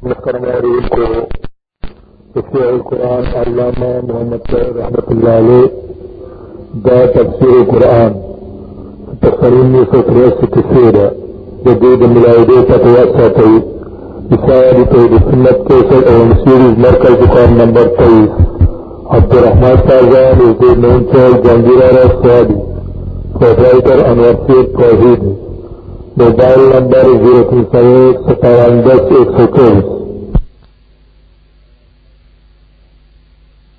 محترم علیہ کو تفسیر القرآن علامہ محمد رحمت اللہ علیہ دا تفسیر القرآن تقریم یې سوکریاسي کیسې ده د دې د ملاودې پته وساتئ مثال توحید سنت کیسر اون سیریز مرکز دکان نمبر تیئیس عبدالرحمان تازان از دې مین چوک جنگیرارا سوادی پروپرائٹر انور شیخ توحید موبائل نمبر زیرو تین سو ایک ستاون دس ایک سو چوبیس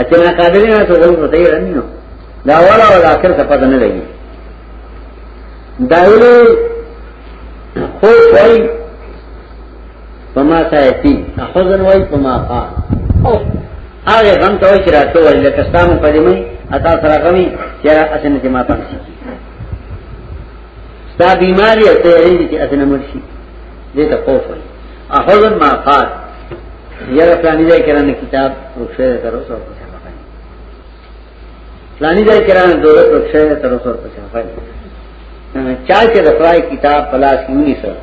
اچنا قادر نه ته وایي نو ته یې رنینو دا اول او اخر ته پته نه لګي دا ویلي خو وایي فما سایتی اخذن وایي فما قا او هغه غم ته وایي چې راته وایي لکه ستاسو په دې مې اتا سره غمي چې اسنه کې ما پام شي دا بیماری ته یې چې اسنه مرشي دې ته خوف وایي احزن ما فات یره پلانی ځای کرانه کتاب رخصه تر اوسه ورته خفای پلانی ځای کرانه دولت رخصه تر اوسه ورته خفای چا چې د خدای کتاب پلاس کیونی سره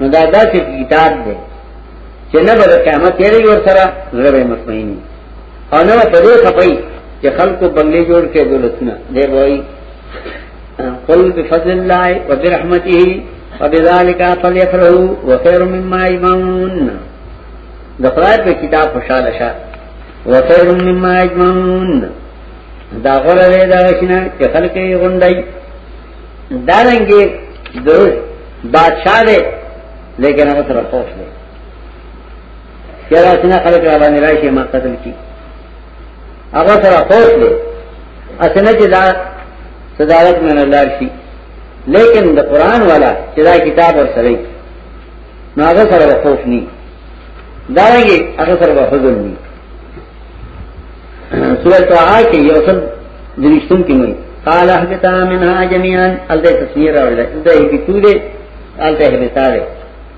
نو دا داسې کتاب دی چې نه به قیامت تیرې ور سره زړه به مطمئن او نه په دې خپای چې خلکو بنگلې جوړ کې دولتونه دی وای قل بفضل الله وبرحمته وبذلك فليفرحوا وخير مما يجمعون د خدای په کتاب خوشاله شه وخير مما يجمعون دا غره دی دا شنه چې خلک یې غونډي دا رنګي د بادشاہ دی لیکن هغه سره خوف دی چرا سنا خلق را باندې راشي ما قتل کی هغه سره خوف دی اسنه چې دا صدارت من الله شي لیکن د قران والا چې دا کتاب ور سره نو هغه سره خوف ني دا یې هغه سره حضور ني سورۃ طه کې یو څل درښتون کې مې قال اهبتا منها جميعا الته تصویر راوړل دا یې کیږي الته هبتا ده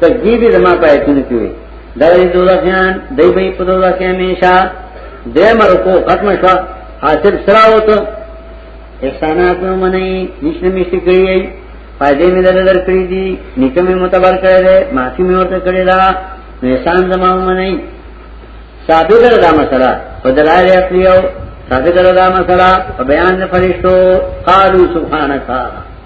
تکذیب زما پایتونه کوي دا دې دوزخیان دای به په دوزخ همیشه دې مرکو ختم شو حاصل سره وته احسانات نو منی نشنه مشته کوي فائدې مې دل درکړې دي نیکه مې متبر کړې ده معافي مې ورته کړې ده نو احسان زما منی ثابت ده دا مسله په دلایل عقلی او ثابت ده دا مسله په بیان فرشتو قالو سبحانك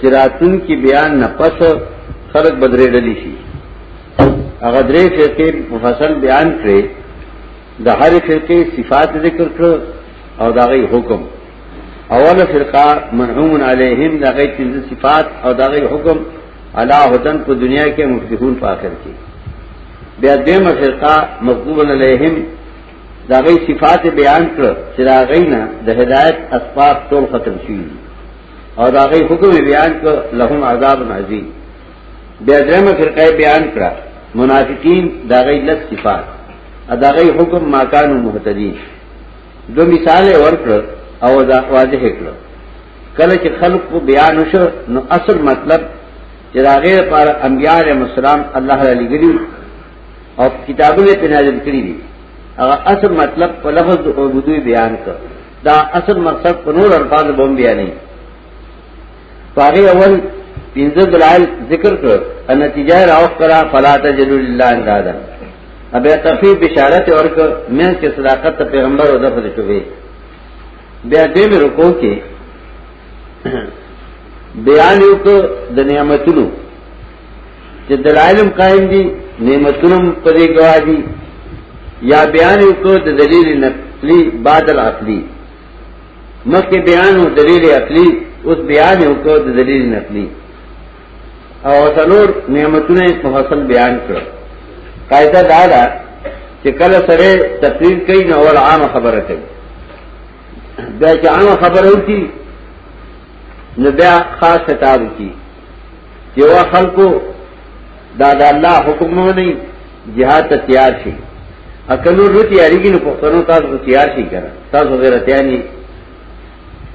چراتون کی بیان نه پس خلق بدرې ډلې شي هغه درې فرقې مفصل بیان کړي د هر فرقې صفات ذکر کړو او داغي حکم اول فرقه منعوم علیهم داغي پنځه صفات او داغي حکم علا هدن په دنیا کې مفلحون په آخر کې بیا دیمه فرقه مغضوب علیهم داغي صفات بیان کړو چې داغي نه د هدایت اسباب ټول ختم شي او دا غي حکم بیان کو لهم عذاب عظیم بیا درمه فرقه بیان کړه منافقین دا غي لس صفات ادا غي حکم ماکانو مهتدین دو مثال ورکړ او دا واضح کړ کله چې خلق کو بیان وشو نو اصل مطلب چې دا غیر پر انبیاء علیهم السلام الله علی ګری او کتابونه په نازل کړی دي هغه اصل مطلب په لفظ او بدوی بیان کړ دا اصل مقصد په نور الفاظ بوم بیا نه پاره اول پنځه دلایل ذکر کړ ان نتیجه راو کرا فلا تجل لله اندادا ابه تفیب بشارت ورک مې کې صداقت پیغمبر او دغه شوبې بیا دې مې رکو کې بیان یو د نعمتونو چې دلایلم قائم دي نعمتونم پرې گواهی یا بیان یو کو د دلیل نقلی بعد العقلی مکه بیان او دلیل عقلی اوس بیان یو کو د دلیل نقلی او څلور نعمتونه مفصل بیان کړ قاعده دا ده چې کله سره تقریر کوي نو اول عام خبره کوي بیا چې عام خبره وکړي نو بیا خاص خطاب کی یو خلکو دا د الله حکم نه نه جهاد ته تیار شي اکلو رو تیاریږي نو پښتنو تاسو تیار شي کنه تاسو غیرت یاني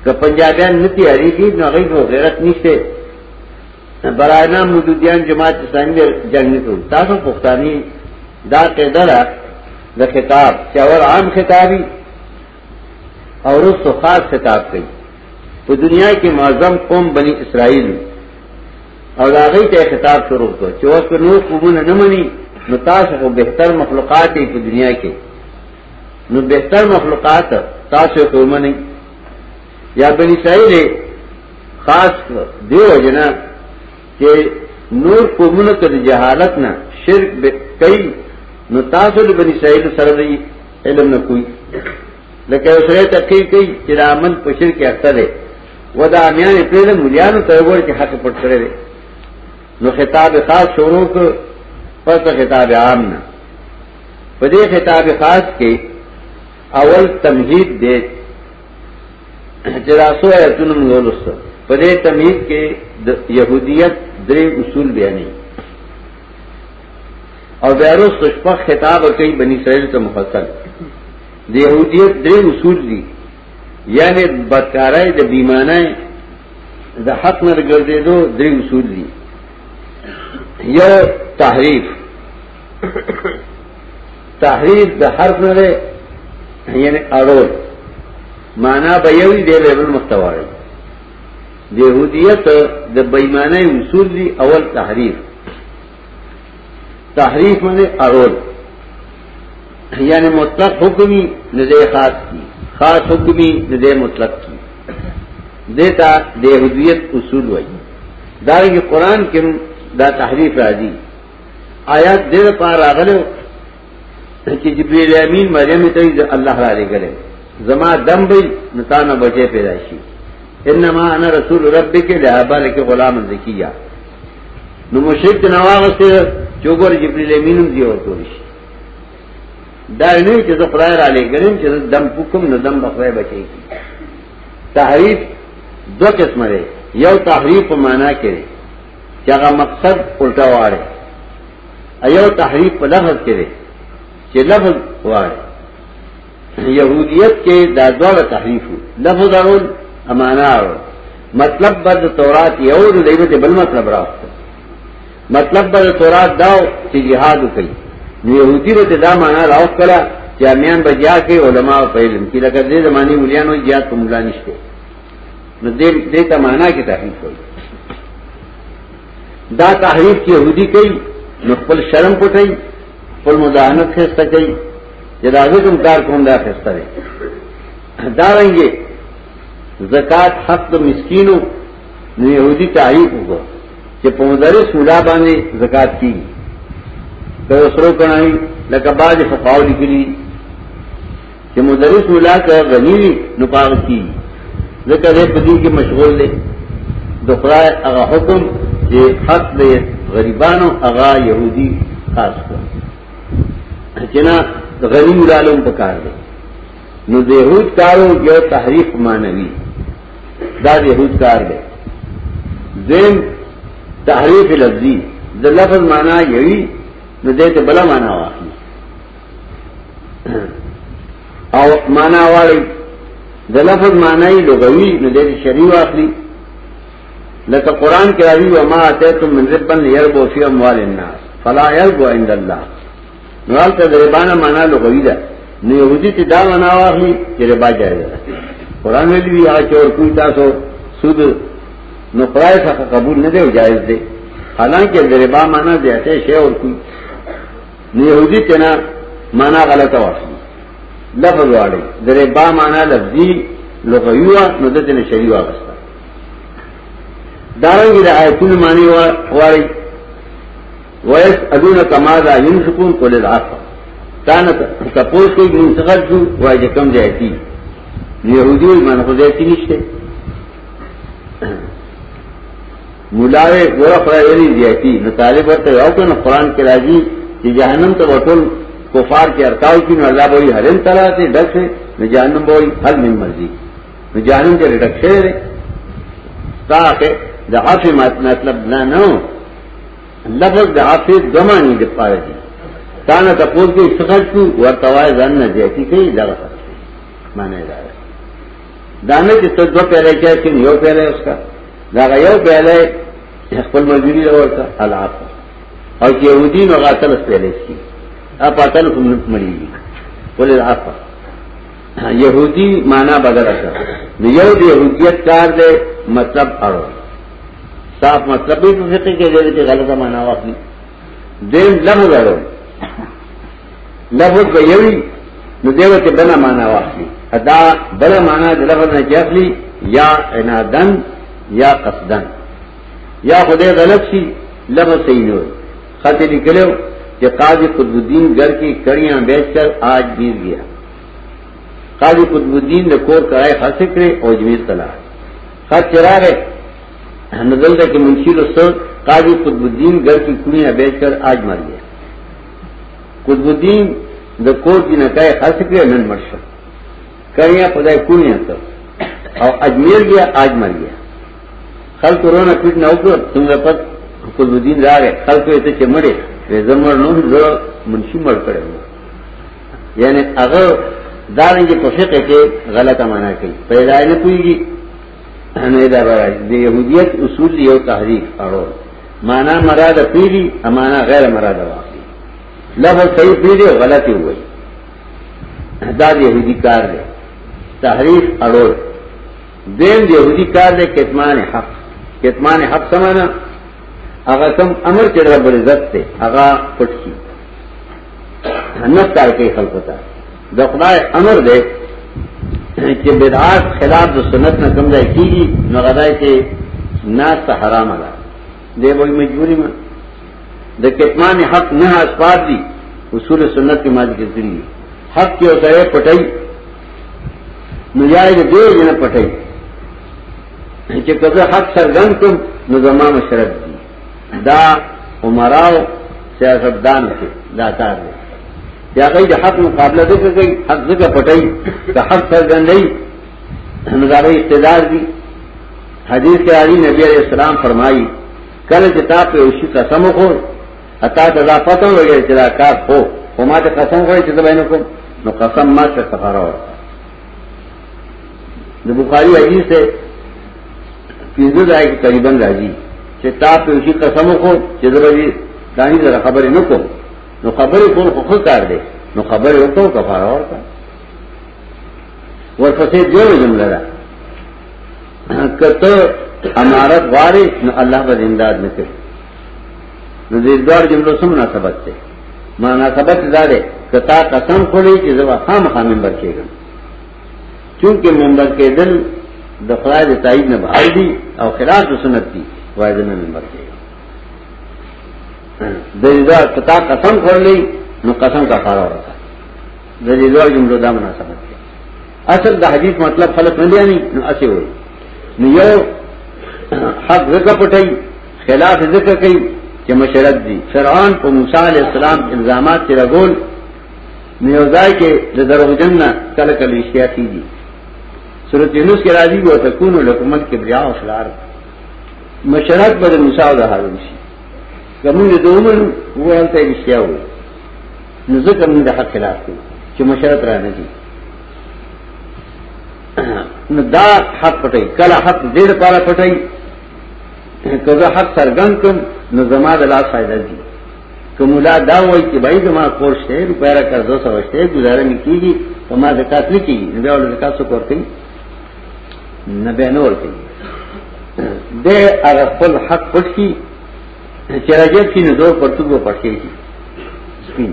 که پنجابیان نه تیاریږي نو هغه نو غیرت نشته براینا مودودیان جماعت اسلامي جنگ نه کوي تاسو پښتاني دا قاعده ده د خطاب چې اور عام خطابي اور اس کو خاص خطاب کئی وہ دنیا کی معظم قوم بنی اسرائیل اور آگئی طے خطاب شروع کو چوت کو نور قبول نہ منی نتاش کو بہتر مخلوقات ایک دنیا کے نو بہتر مخلوقات تاش کو منی یا بنی اسرائیل خاص دیو جنا کہ نور قومن کر جہالت نہ شرک کئی نتاثر بنی اسرائیل سر رہی علم نه کوي لکه سره تقی کوي چې د عمل په شرک اخته دی ودا میان پرې مليانو ته ور کې حق پټ کړی دی نو خطاب خاص شروع کو پس خطاب عام نه په دې خطاب خاص کې اول تمهید دی چې راسو ایتونو مولسته په دې تمهید کې د يهودیت درې اصول بیانې او بیا وروسته شپږ خطاب کوي بنی اسرائیل ته مفصل د يهودیت درې اصول دي یعنی بدکارای د بیمانه د حق نه ګرځېدو درې اصول دي یو تحریف تحریف د حرف نه لري یعنی اړول معنا به یو دی به بل مستواره د يهودیت د بیمانه اصول دي اول تحریف تحریف معنی اړول یعنی مطلق حکمی نه دی خاص کی خاص حکمی نه دی مطلق کی دیتا دیهودیت اصول وای دا یو قران کې دا تحریف راځي آیات دې پر راغلو چې جبرئیل امین مریم ته د الله را لګلې زما دم به نتانه بچي پیدا شي انما انا رسول ربک لابلک غلام زکیه نو مشرک ته نواغسته چوغور جبرئیل امین دی اور کول شي دا نه چې زه خدای را لګلم چې دم حکم نه دم بخوي بچي تحریف دو قسمه یو تحریف په معنا کې چې هغه مقصد الټا واړي ایو تحریف په لفظ کې دی چې لفظ واړي يهوديت کې دا ډول تحریف لفظ اړول امانه اړول مطلب بد تورات یو د دیوت بل مطلب راوته مطلب بد تورات داو چې jihad وکړي نو يهودي له دا معنا راوکړه چې امیان بجیا کې علما په علم کې لکه دې زماني مليانو jihad کوم ځانشته نو دې دې ته معنا کې تحریف کوي دا تحریف کې يهودي کوي نو خپل شرم پټي خپل مداهنت خسته کوي جدا حکم کار کوم دا خسته دی دا رنګي زکات حق د مسکینو نو يهودي تحریف وکړو چې په مدرس مولا باندې زکات کیږي دا سره کڼای لکه باج فقاو لیکلي چې مدرس مولا کا غنی وي نو پاغ کی ځکه دې په دې کې مشغول دی د خدای هغه حکم چې حق دې غریبانو هغه يهودي خاص کړ چې نه غنی مولا لوم پکار دی نو د يهود کارو یو تحریف مانوي دا د يهود کار دی زم تحریف لفظي د لفظ معنا یوي نو دې ته بل معنا واخلي او معنا والی د لفظ معنی لغوي نو د شری واخلي لکه قران کې راځي و ما اتیتم من ربن يربو فی اموال الناس فلا يربو عند الله نو البته د ربانا معنا لغوي ده نو يهودي ته دا معنا واخلي چې ربا جایز ده قران ویلي وی هغه چور کوی تاسو سود نو پرای څخه قبول نه دی جایز دی حالانکه د ربا معنا دی ته شی ور کوی نه يهودي کنا معنا غلطه واخلي لفظ واړي درې با معنا لفظي لغویوا نو دته نه شری واغستا دارنګي د آیتونو معنی واړي ویس ادونه کما ذا ينفقون کول العفو تانه تاسو کوي ګین څنګه جو وای د کم ځای کی يهودي من خو ځای کی نشته ملاوی ګور خدای ویلی دیاتی نو طالب ورته یو کنه قران کې راځي چې جهنم ته وټول کفار کې ارتاو کې نو الله به یې حرم ترا ته ډک نه جهنم به حل من مرضی نو جهنم ته ډک شه تاکه د عفو مطلب نه نو لفظ د عفو دمانی د پاره دي تانه تاسو کې څه خرچ ورته وای ځان نه دیاتی کوي دا معنی دا دانه چې ته دوه پیاله چا چې یو پیاله اوس کا دا یو پیاله خپل ملګری ورته العاف او چې يهودي نو غاتل پیاله شي ا پاتل کوم مړیږي ولې العاف يهودي معنا بدل کړ نو یو د يهودیت کار دی مطلب اړو صاف مطلب به فقہ کې دی چې غلطه معنا واخلي دیم لفظ اړول لفظ به یوی نو دیو ته بنا معنا واخلي ادا بلا معنا د لفظ نه چاخلي یا انادن یا قصدن یا خدای غلط شي لفظ صحیح نه وي خاطر لیکلو چې قاضي قطب الدین گھر کې کړیاں بیچ کر آج گیر گیا قاضي قطب الدین د کور کرای خاصه کړې او جمیل تلار خط چراغه نزل ده کې منشي رسو قاضي قطب الدين گھر کی کنی بیچ کر آج مر گیا قطب الدين د کور کی نکای خاص کړ نن مرشه کړیا خدای کونی ته او اجمیر گیا آج مر گیا خل کورونا کټ نه وکړ څنګه پد قطب الدين راغې خل کوې ته چې مړې زمر نو زه منشي مړ کړم یعنی هغه دارنګه په فقه کې غلطه معنا کوي پیدا نه کوي نه دا راځي د يهودیت اصول یو تحریف اړو معنا مراد پیری امانا غیر مراد واقعي لفظ صحیح پیری غلط وي دا د يهودي کار دی تحریف اړو دین د يهودي کار دی کتمان حق کتمان حق سمانا هغه کوم امر چې رب عزت ته هغه پټ کی جنت تار کې خلق تا د خدای امر دی چې بدعات خلاف د سنت نه کم ځای کیږي نو غدای کې ناس ته حرام ده دی به مجبوری ما د کتمان حق نه اسپار دي اصول سنت کې ماځي کې ځري حق یو ځای پټای نو یای دې نه پټای چې کله حق سرګن کوم نو زمامه شرط دا عمراو سیاستدان کې دا کار دی یا غي د حق مقابله ذکر کوي حق ذکر پټي د حق څرګندي نو دا غي اقتدار دي حدیث کې علي نبی عليه السلام فرمایي کله چې تا په اوشي قسم خو اتا د لا پته وګړي چې دا کار خو وما ته قسم خو چې دا بینکم نو قسم ما څه خبره وره د بخاری حدیث ته پینځه ځای کې تقریبا راځي چې تا په شي قسم خو چې د بری دانی زره خبرې نه کوم نو خبرې کول خو ښه کار دی نو خبرې وکړو کفاره ورکړه ورپسې دیو جمله ده کته امارت غاری نو الله به امداد نکړي نو دې دوار جملو سم مناسبت ده مناسبت دا ده کتا قسم خوري چې زه خام خامن بچیږم چونکه منبر کېدل د خدای د تایید نه بهر دي او خلاف د سنت دي وای د منبر کې د دې کتا قسم خورلې نو قسم کا فارا ورته د دې دوه جملو دا مناسبت ده اصل د حدیث مطلب خلق نه دی نو اسی وي نو یو حق ذکر پټي خلاف ذکر کوي چې مشرد دي فرعون په موسی عليه السلام الزامات تیرا ګول نیو ځای کې د دروغجن نه کله کله اشتیا کیږي سورۃ یونس کې راځي او تكون لكم الكبرياء او شرار مشرک بر موسی او هارون شي کومه د دومن وایي ته اشتیا و نو ځکه موږ د حق خلاف کوو چې مشرک را نه دي نو دا حق پټي کله حق ډېر پاره پټي کله حق سرګن کوم نو زما د لاس فائدہ دي که مولا دا وای چې بای زما کور شته روپیا را کړ 200 شته گزاره نکیږي په ما زکات نه کیږي نو ول زکات څو ورکړي نه به نه ورکړي د هغه خپل حق پټ کی چې راځي چې نو دوه پرتګو پټي کی سپین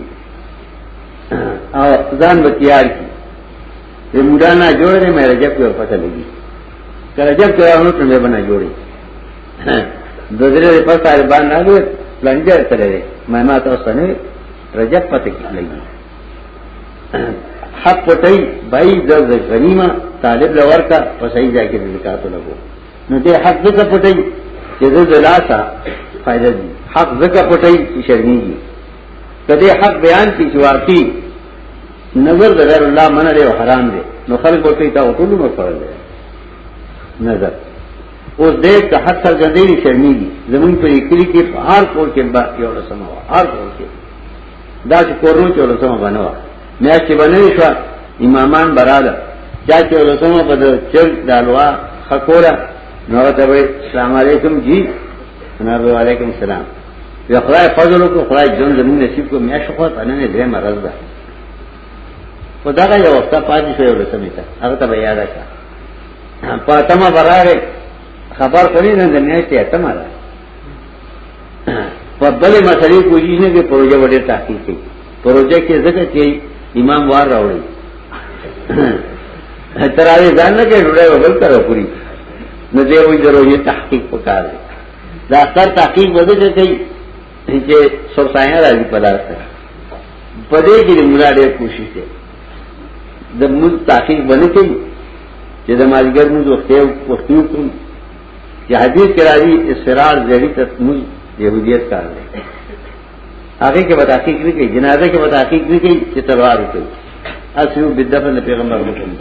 او ځان به تیار کی د مولا نه جوړ دې مې راځي په پته لګي کله جب ته هغه ته به نه جوړي دوزرې د پس طالبان نه دی لنجر تللی دی ما ما تاسو نه رجب پته کې لګي حق پټي بای د غنیمه طالب لور کا په صحیح ځای کې زکات لګو نو دې حق دې پټي چې د دلاسا فائدہ دي حق زکه پټي چې شرمېږي کله حق بیان کی چې واقعي نظر د غیر الله منره او حرام دي نو خلک ورته تا ټول نو فرض دي نظر اوس دې که هر څه ګندې نه شرمېږي زمون په کلی کې په هر کور کې با یو رسمه وا هر کور کې دا چې کورونو کې رسمه بنوا میا چې بنوي شو امامان براله چا چې رسمه په چل دالوا خکورا نو ته وي السلام علیکم جی جناب علیکم السلام یا خدای فضل کو خدای جون زمون نصیب کو میا شو په نه دې مرز ده خدای یو وخت پاتې شو رسمه ته هغه ته بیا راځه پاتما براره خبر کوي نه د میاشتې اتمه ده په بلې مسلې کوشش نه کې پروژه وړه تحقیق کوي پروژه کې ځکه چې امام وار راوړي تراوی ځان نه کې ډوډۍ وبل کرو پوری نو دې وې درو یې تحقیق وکړ دا اکثر تحقیق وځي چې کوي چې سرسایه راځي په لاس په دې کې مولا ډېر کوشش کوي د موږ تحقیق باندې کوي چې د ماجګر موږ وختي وختي کوم چې حدیث کې راځي اسرار زړی ته موږ يهودیت کار دی هغه کې به تحقیق نه کوي جنازه کې به تحقیق نه کوي چې تلوار کوي اسو بدفن پیغمبر مکمل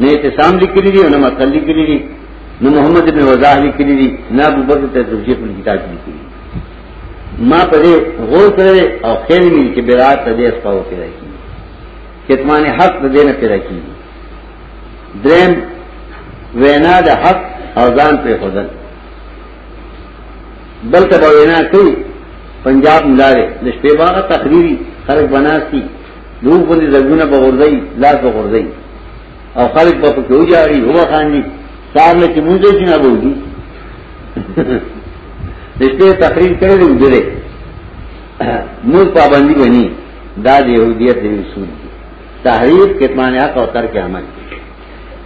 نه اعتصام لیکلی دی نه مقل لیکلی دی نه محمد ابن وضاح لیکلی دی نه ابو بکر ته ترجیح په کتاب لیکلی دی ما په دې غور کړې او خیر مې چې برات ته دې اسپاو کې راځي کتمان حق دې نه پیدا کیږي درم وینا د حق او ځان په خدای بل ته وینا کوي پنجاب ملاره د شپې باغ تقریری خلک بناسي نو په دې زګونه په ورځي لاس په ورځي او خلک په پکې وځاري هو خاندي سار له چې مونږ چې نه بوږي دشته تقریر کړی دی وګړي نور پابندی بنی دا د يهودیت دی رسول تحریف کتمان حق او ترک عمل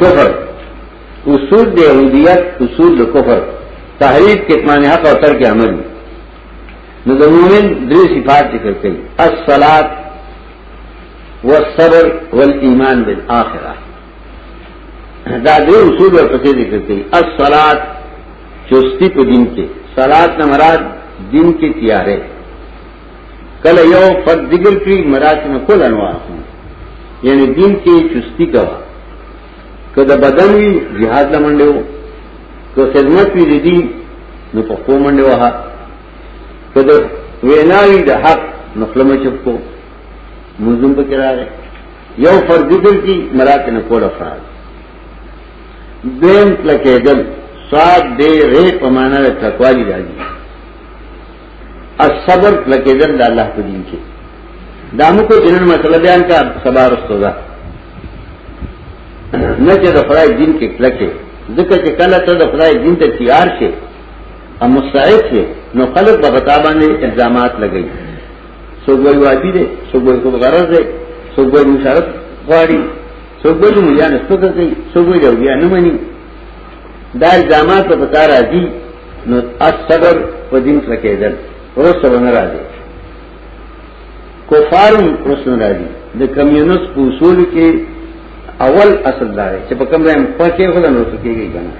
کفر اصول د یهودیت اصول د کفر تحریف کتمان حق او ترک عمل نو د مومن درې صفات ذکر کړي الصلات والصبر والایمان بالآخره دا دې اصول په څیر ذکر کړي الصلات چستی په دین کې صلات نه مراد دین کې تیارې کله یو فرد ذکر کړي مراد نه کول انواع یعنی دین کې چستی کا کله بدن وی jihad لمنډو که خدمت وی دي نو په کوم منډه وه کله ویناوی د حق نخلمه چپ کو مزم په کرا رہے یو فرد ذکر کی مراد نه کول افراد دین تلکه دل صاد دې رې په معنا د تقوا دی راځي الصبر لکېدل د الله په دین کې دا موږ کو جنن مسله بیان کا صبر استوزا نه چې د خدای دین کې کلکه ځکه چې کله ته د خدای دین ته تیار شې او مستعد شې نو خلک به غتا باندې الزامات لګي څوک وایي واجب دي څوک وایي کوم غرض دي څوک وایي مشارت غواړي څوک وایي مليان ستوګه کوي څوک وایي دا نه مني دا الزامات په تار راځي نو الصبر په دین کې کېدل ورسره نه راځي کفارم ورسره نه راځي د کمیونس په اصول کې اول اصل دا دی چې په کوم ځای پکې خو نه ورته کېږي کنه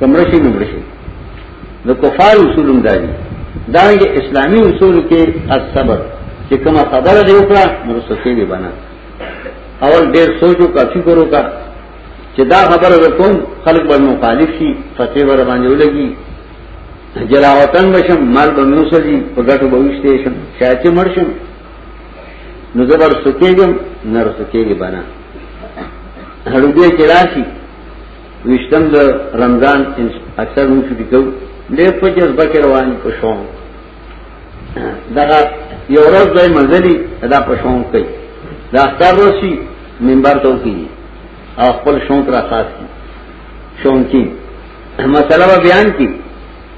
کمره شي نو مرشي د کفار اصولم دا دي دا یې اسلامي اصول کې الصبر چې کومه خبره دی وکړه نو څه شي دی بنا اول ډېر سوچو کا فکر وکړه چې دا خبره وکوم خلک به مخالف شي فتوی ور باندې ولګي جلاوطن بشم مال به موسلی په ګټو به وشته شم شاید چې مړ شم نو زبر سکیږم نه رسکیږي بنا هړو دې کې راشي وشتم د رمضان اکثر موږ فکر کوو ډېر په جذبه کې روان په شوم دغه یو ورځ دوی منځلي دا په شوم کوي دا اختر روشي منبر ته کوي او خپل شوق را خاص کی شوم کی مسله بیان کی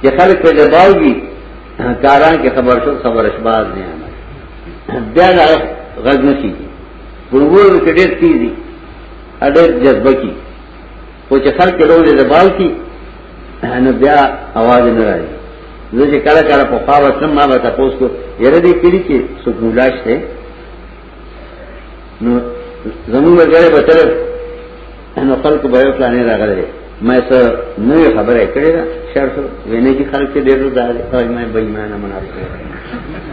چې خلک په دباوږي کاران کې خبر شو خبر اشباز نه آمد بیا دا غږ نشي ګورور کې ډېر تیزي اډېر جذبه کی خو چې خلک ډولې د باو کی نو بیا आवाज نه راځي زه چې کله کله په خاور سم ما به تاسو کو یره دې کړی چې سکولاش ته نو زمون ورګره به تر نو خلک به یو پلان راغلی مې څه نوې خبره کړې ده شرط وینې کې خلک ډېر زړه او مې بې ایمانه منافق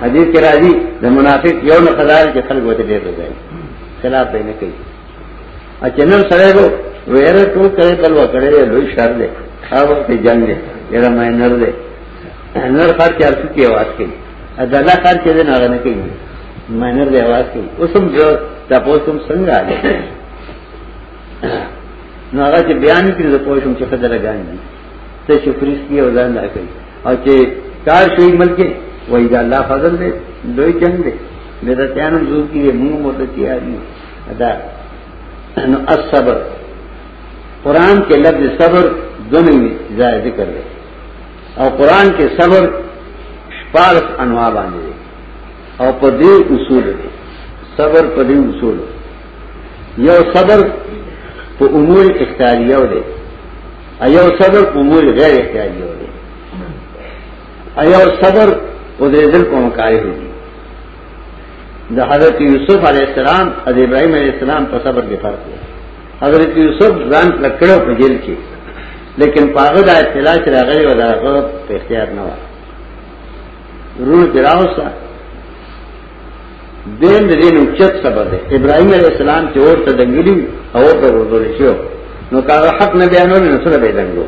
حدیث کې راځي د منافق یو نه قدار چې خلک وته ډېر زړه خلاف نه کوي اچنن سره وو ویره ټول کړي بل وکړي لوی شر دی هغه وخت جنگ دی یره مې نر دی نر خر کې ارڅ کې आवाज کوي ادلا خر کې نه غنه کوي مې نر دی आवाज کوي اوسم جو تاسو کوم څنګه علي نو هغه چې بیان کړي د پوښوم چې خدای لګان دي ته شکرې کی او ځان نه کوي او چې کار شوی ملک وای دا الله فضل دی دوی جنگ دی مې دا تیانم زور کې موږ مو ته تیار یو دا نو الصبر قران کې لفظ صبر دونی ځای ذکر دی او قران کې صبر شپارس انواع باندې او په دې اصول دی صبر په دې اصول یو صبر په امور اختیاریو دی ایو صبر په امور غیر اختیاریو دی ایو صبر په دې دل کوم کاری دی د حضرت یوسف علی السلام او د ابراهیم علی السلام په صبر کې فرق دی حضرت یوسف ځان لکړو په جیل کې لیکن پاغه د اطلاع چې راغلی و دا په اختیار نه و رونه دراوسا دین دې نو چت صبر دی ابراهیم علی السلام چې اور ته دنګلی او ته ورغول شو نو کاغه حق نه بیانول نو سره به دنګو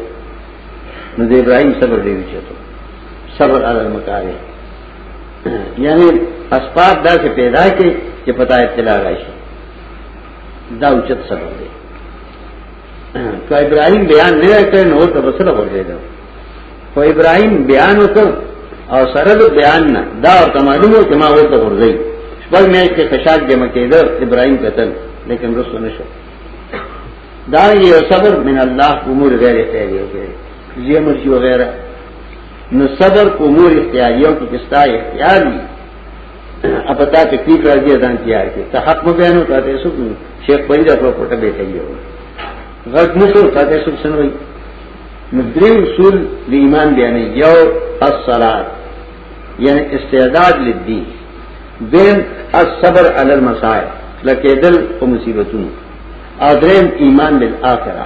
نو د ابراهیم صبر دی چې صبر علی المکاره یعنی اسباب دا سے پیدا کی کہ پتا اطلاع راشی دا اچت سبب دے کہ ابراہیم بیان نہیں رہتا ہے نور تو بسر ہو جائے گا تو ابراہیم بیان ہو کر اور سرد بیان نہ دا اور تمعلوم ہو کہ ماں وہ تو ہو گئی بس میں اس کے خشاک جمع کے ادھر ابراہیم قتل لیکن رسو نشو دا یہ صبر من اللہ امور غیر خیری ہو گئے یہ مرچی وغیرہ نو صبر په امور اختیاریو کې کستا اختیار وي اپتا تکلیف راځي ځان تیار کې ته حق مو بیانو ته تاسو شیخ پنځه افرو پټه به کوي غږ نشو ته تاسو سنوي نو درې اصول د ایمان بیانې یو الصلات یعنی استعداد للدین دین الصبر علی المصائب لکه دل او مصیبتونو او دریم ایمان بالآخره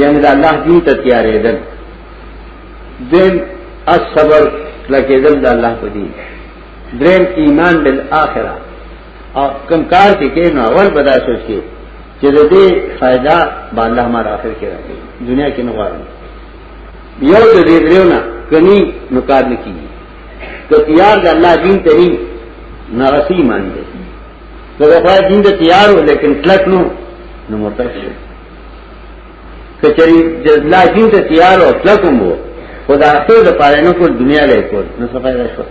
یعنی دا الله دین ته تیارې دل دین الصبر لکه دل دا الله په دین دریم ایمان بالآخرہ او کم کار کې کې نو اول بدا سوچ کې چې د دې فائدہ با الله ما اخر کې راځي دنیا کې نه غواړم یو د دې درو نه کني نو کار نه کیږي که تیار د الله دین ته نه ناغسی مان دي که د دین ته تیار و لیکن کلک نو نو مرتد شي کچری جزلا دین ته تیار او تلکم وو خدا اخر د پاره نه کول دنیا لای کول نو څه فائدہ شو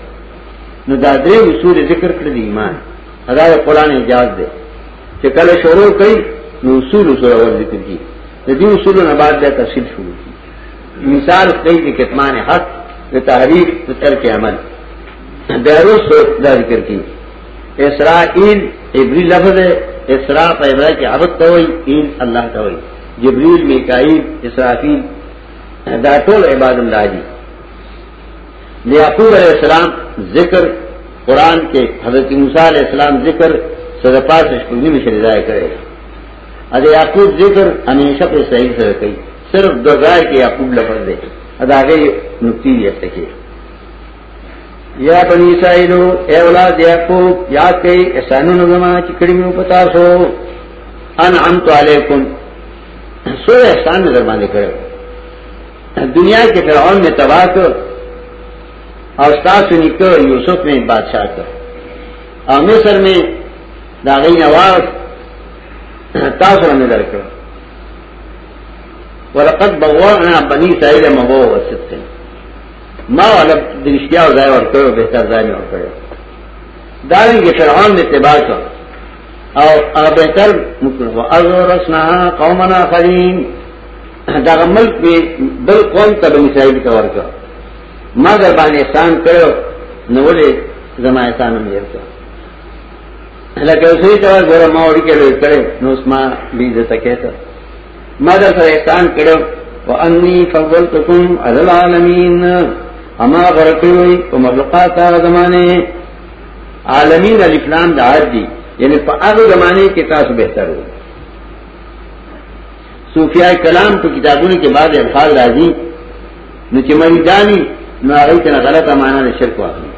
نو دا درې اصول ذکر کړی دی ایمان ادا قرآن اجازه ده چې کله شروع کړي نو اصول سره ور ذکر کی د دې اصول نه بعد بیا تفصیل شروع کی مثال کوي د کتمان حق د تحریف د ترک عمل بیروس دا ذکر کی اسرائیل عبری لفظ ہے اسراء پہ عبرا کی عبد توئی این اللہ توئی جبریل میکائیل اسرافیل دا ټول عباد اللہ دی لیاقوب علیہ السلام ذکر قرآن کے حضرت موسیٰ علیہ السلام ذکر صدر پاس اشکونی میں شرزائے کرے ادا یعقوب ذکر ہمیشہ پہ صحیح سر کئی صرف دو ذائے کے یعقوب لفظ دے ادا گئی نکتی بھی اب تک یا بنی اسرائیلو اے اولاد یعقوب یاد کئی احسانونو زما چې کړی مې پتا سو انعمت علیکم سو احسان مې در باندې کړو دنیا کې فرعون مې تباہ کړ او تاسو نکو یوسف مې بادشاہ کړ او مصر مې دا غي نواز تاسو مې درکړ ولقد بوأنا بني اسرائيل مبوء صدق ما ولا د رښتیا او ځای ورکړو به تر ځای ورکړو دا ویږي فرعون دې تبا کړ او به تر مکرو او رسنا قومنا خلیم دا ملک به بل قوم ته بنی اسرائیل ته ورکړ ما در باندې احسان کړو نو ولې زما احسان هم یې کړ لکه اوسې ته ګوره ما وړي کړو کړو نو اسما دې ته کېته ما در سره احسان کړو واني فضلتكم على العالمين اما غرقوي او مخلوقات هغه زمانه عالمین الف لام د عاد دي یعنی په هغه زمانه کې تاسو بهتر وو صوفیای کلام په کتابونو کې بعد الفاظ راځي نو چې مریدانی نو هغه ته غلطه معنا نه شرک واخلي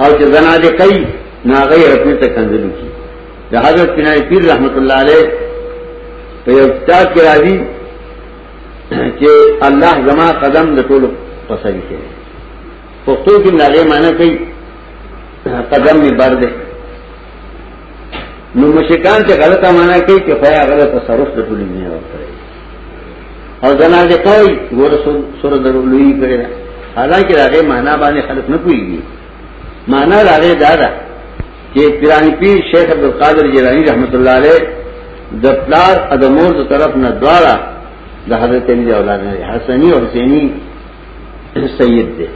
او چې زنا دې کوي نو هغه رپنه ته کنځلو کی د حضرت پنای پیر رحمت الله علیه په یو کتاب کې راځي چې الله زما قدم د ټولو په سر کې پښتو کې نغې معنی کوي قدم می بر دے نو مشکان ته غلطه معنی کوي چې خدای غلط تصرف د ټولو دنیا ورکړي او زنا دې کوي ګور سور درولوي کړي حالانکه هغه معنا باندې خلک نه پوهیږي معنا راغې دا ده چې پیرانی پیر شیخ عبد القادر جیلانی رحمت الله علیه د پلار ادمور د طرف نه دواړه د حضرت علی د اولاد نه حسنی او حسینی سید دی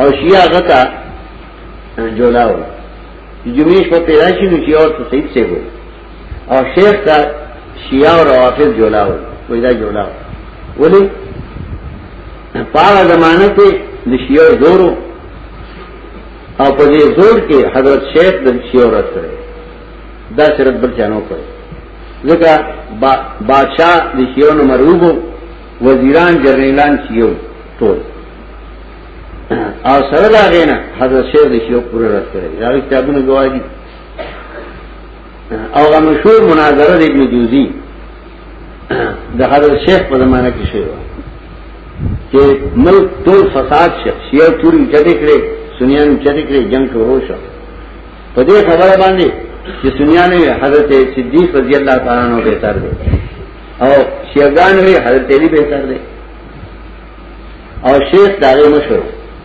او شیعه غتا جولاو جمعیش په پیدا شي نو شیعه ورته سید سی وو او شیخ تا شیعه او روافض جولاو وای دا جولاو ولی پاغه زمانه کې د شیعه زورو او په دې زور کې حضرت شیخ د شیورت کړي دا شرط بل چانو کړي ځکه با بادشاہ د شیونو مرغوب وزیران جرنیلان شیو ټول او سره دا غینا حضرت شیخ د شیو پوره رات کړي دا کتابونه گواهی او هغه مشهور مناظره د ابن جوزی د حضرت شیخ په زمانه کې شوی چې ملک ټول فساد شي شیعه ټول چټي کړي سنیان چټي کړي جنگ شروع شو په دې خبره باندې چې سنیان حضرت صدیق رضی الله تعالی عنہ به تر دي او شیعاګان وی حضرت علی به تر دي او شیخ داغه مشهور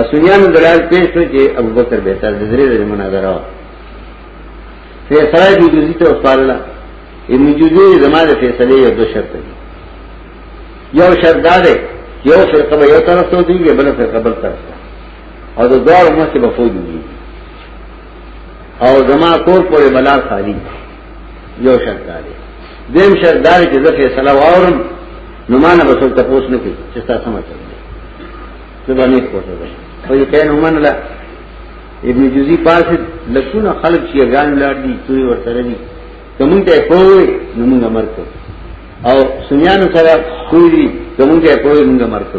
اسونیان دلال پیش شو چې ابو بکر به تر درې درې مناظره و فیصله دی جزئی ته وسپارله ابن جزئی زماده فیصله یو دو شرط دی یو شرط دا دی یو فرقه به یو طرف ته دی بل فرقه بل طرف ته او د دوه مو څخه به فوج دی او زما کور پورې بلار خالی یو شرط دا دی دیم شرط دا دی چې زه فیصله واورم نو ما نه به څه تاسو نه کوي چې تاسو سمجھ زبانی کوته ده خو یې کین ومن لا ابن جزی پاس لکونه خلق چې غان لاړ دي توي ورته دي کوم ته کوی نو موږ مرته او سنیان سره کوی دي کوم ته کوی موږ مرته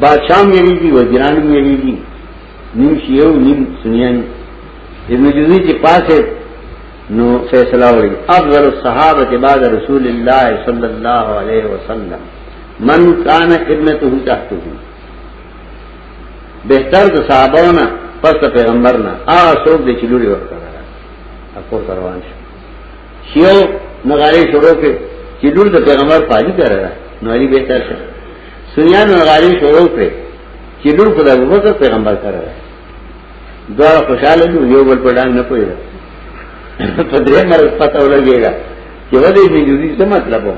بادشاہ مې دي وزیران مې دي نیم شیو نیم سنیان ابن جزی چې پاسه نو فیصلہ وی افضل الصحابه بعد رسول الله صلی الله علیه وسلم من کان ابنته تحته بهتر د صحابهونه پس د پیغمبر نه هغه څوک دی چې لوري ورته راغی اکو روان شو شیو مغاری شروع کې چې لور د پیغمبر پالي کړه نو علی بهتر شه سنیان مغاری شروع کې چې لور په دغه وخت پیغمبر کړه دوه خوشاله دي یو بل په ډنګ نه پوي په دې مرز پته ولګیږي چې ولې دې جوړی څه مطلب وو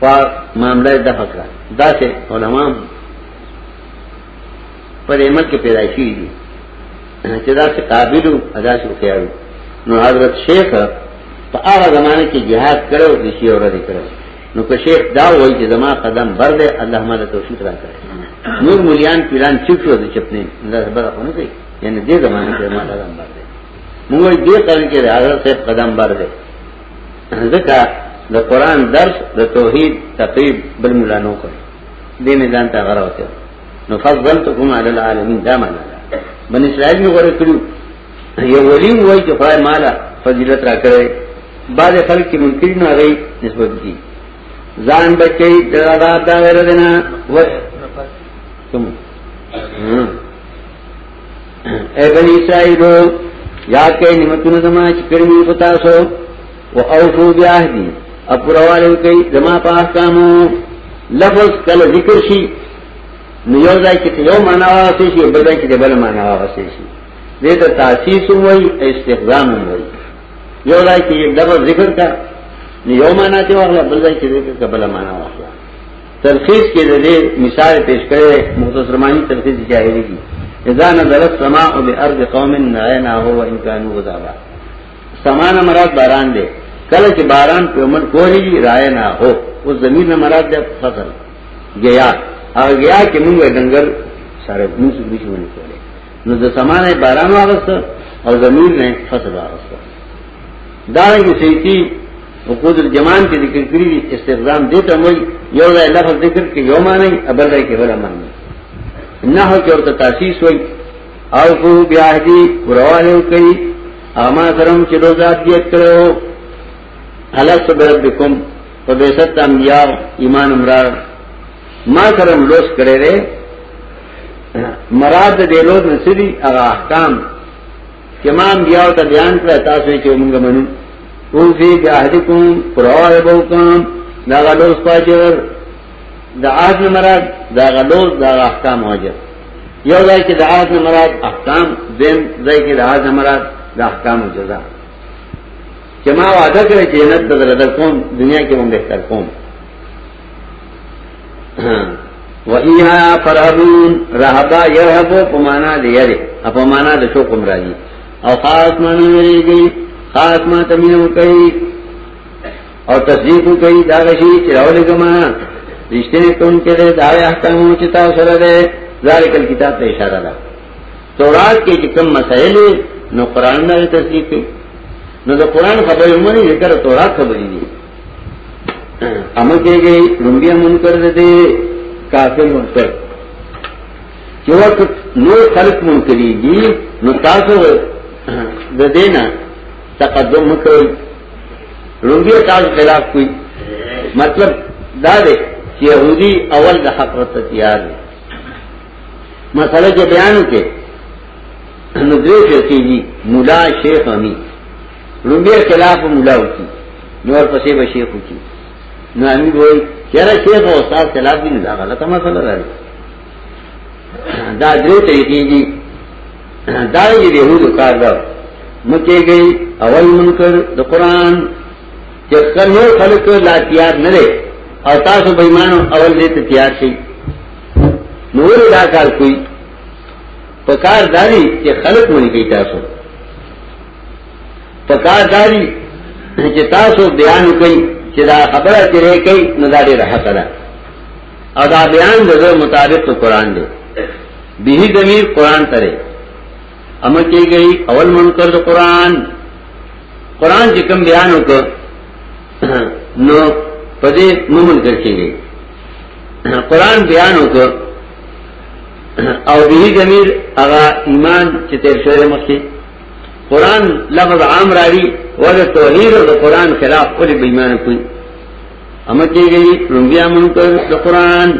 په معاملې د فقره دا چې علما پر ایمل کې پیدا شي دي چې دا چې قابل او ادا شو خیالو نو حضرت شیخ په هغه زمانه کې jihad کړو د شي اور دې کړو نو که شیخ دا وایي چې زما قدم بر دې الله ماده توفیق را کړی نور مليان پیران چپ شو د چپنه دا خبره خونه کوي یعنی دې زمانه کې ما قدم بر دې موږ دې قرن کې حضرت صاحب قدم بر دې ځکه د قران درس د توحید تقریب بل مولا نو کوي دې نه ځان ته غراوته نو فضلتکم علی العالمین دا معنا بن اسرائیل می غره کړو یو ولی وای چې خدای مالا فضیلت را کړی بعد خلک منکر نه غي نسبت کی ځان بچی د عذاب دا ورنه و کوم اے بنی اسرائیل یاد کئ نعمتونه زما چې کړمې په تاسو او اوفو بیا دي اپرواله کوي زما په احکامو لفظ کله ذکر شي نو یو ځای کې یو معنا واسي شي بل ځای کې بل معنا واسي شي دې ته تاسیس وای استخدام وای یو ځای کې لفظ ذکر کا نو یو معنا ته واخله بل ځای کې ذکر کا بل معنا واخله تلخیص کې د دې مثال پیش کړی مختصر معنی تلخیص جاهلی دي اذا نزلت سماء بارض قوم نعنا هو ان كانوا غضبا سماء نه مراد باران دی کله چې باران په عمر کولی رائے نه هو او زمين نه مراد دی فصل گیا او گیا کې موږ ډنګر سره موږ نشو ونی کولی نو د سماء نه باران واغسته او زمين نه فصل واغسته دا یو سيتي وقود الجمان کې ذکر کړی دي استغرام دې ته وایي یو ځای لفظ ذکر کې یو معنی ابل ځای کې بل معنی نه هو کې ورته تاسیس وایي او فو بیا دې ورواله کوي اما کرم چې روزات یې کړو الله سبحانه بكم فبيست انبياء ایمان امرار ما کرم لوس کړي مراد دې لوز نسدي هغه احکام چې ما بیا ته بیان کړ تاسو چې موږ منو او فی جاهدکم قرار بوکم دا غلوس پاجر دا عهد مراد دا غلوس دا احکام واجب یو ځای کې د عهد مراد احکام دیم ځای کې د عهد مراد د احکام او جزا چې ما وعده کړی چې جنت ته درته کوم دنیا کې هم بهتر کوم و ایها فرحون رهبا یرهبو په معنا دی یری په معنا د شوق مرادی او خاص معنی ویریږي خاص ما تمینو کوي او تصدیق کوي دا شی چې راولې کما رښتینه کوم کې دا احکام چې تاسو سره ده ذالک الكتاب ته اشاره ده تورات کې چې کوم مسائل نو قران نه تصدیق کوي نو د قران خبرې مونږ ذکر تورات خبرې دي امر کې گئی لومبیا منکر دې کافر منکر چې وخت نو خلق منکري دي نو تاسو د دینا تقدم وکړئ لومبیا تاسو خلاف کوي مطلب دا دی چې يهودي اول د حق رات تیار دي مسله چې بیان کې نو دې چې مولا شیخ امین لومبی خلاف ملاو کی نور پسې به شیخ کی نو امیر وای چیرې شیخ او استاد خلاف دي نه غلطه مسله ده دا درې طریقې دي دا یې د یهودو کار ده مکه گئی اول منکر د قران چې کله خلق لا تیار نه لري او تاسو به ایمان اول دې ته تیار شي نور دا کار کوي پکار داري چې خلق مونږ کی تاسو پکار داری چې تاسو بیان کوي چې دا خبره چې لري کوي نو دا ډیره حق ده او دا بیان د مطابق تو قران دی به ضمیر قران ترې امر کې گئی اول منکر د قران قران چې کوم بیان وکړ نو پدې مومن کېږي قران بیان وکړ او به ضمیر هغه ایمان چې تیر شوی مخکې قرآن لفظ عام راوی ولی توحید و دا قرآن خلاف قلی بیمان کوئی اما چی گئی رنبیا منکر دا قرآن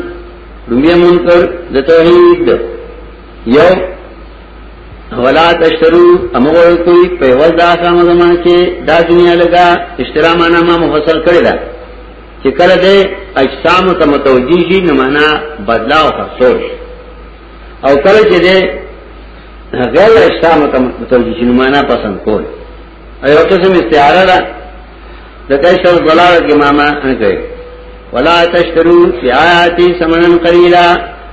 رنبیا منکر دا توحید یو ولا تشترو امغور کوئی پیوز دا آسام زمان چی دا دنیا لگا اشترا مانا ما مفصل کرده چې کله دې اجسام ته متوجي شي نو معنا بدلاو خرڅول او کله چې دې غیر احسان ته متوجه شنو معنا پسند کول ایو قسم استعاره ده د کیسه ضلال کې ماما نه کوي ولا تشترو فی آیاتی سمنن قلیلا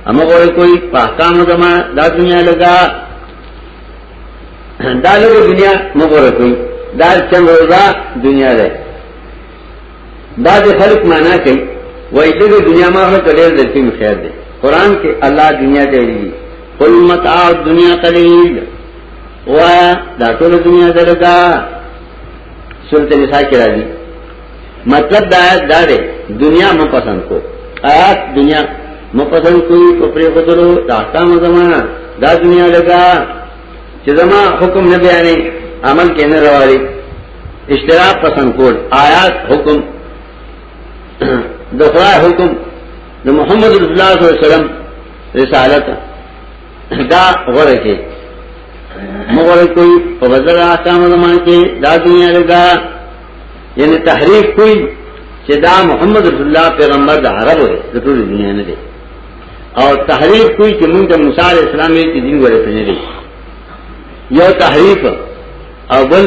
اما غوړ کوئی پاکام زما دا دنیا لگا دا لګو دنیا مغوړ کوئی دا چند روزا دنیا ده بعض خلق مانا کوي وای دغه دنیا ما هغه ډېر درته خیر دی قران کې الله دنیا ته ویلي قل متاع الدنيا قليل وا دا ټول دنیا درګه سورته نساء کې راځي مطلب دا آیت دا دی دنیا مې پسند کو آیات دنیا مې پسند کوي په پرې بدلو دا احکام زمانہ دا دنیا لگا چې زما حکم نه بیانې عمل کې نه راوړي اشتراک پسند کول آیات حکم د خدای حکم د محمد رسول الله صلی الله علیه وسلم رسالت دا غره کې مغره کوئی په بدل احکام زمانه کې دا دنیا لګا یعنی تحریف کوئی چې دا محمد رسول الله پیغمبر د عرب دی د ټول دنیا نه دی او تحریف کوئی چې موږ د موسی علی السلام یې دین ورته نه دی یو تحریف او بل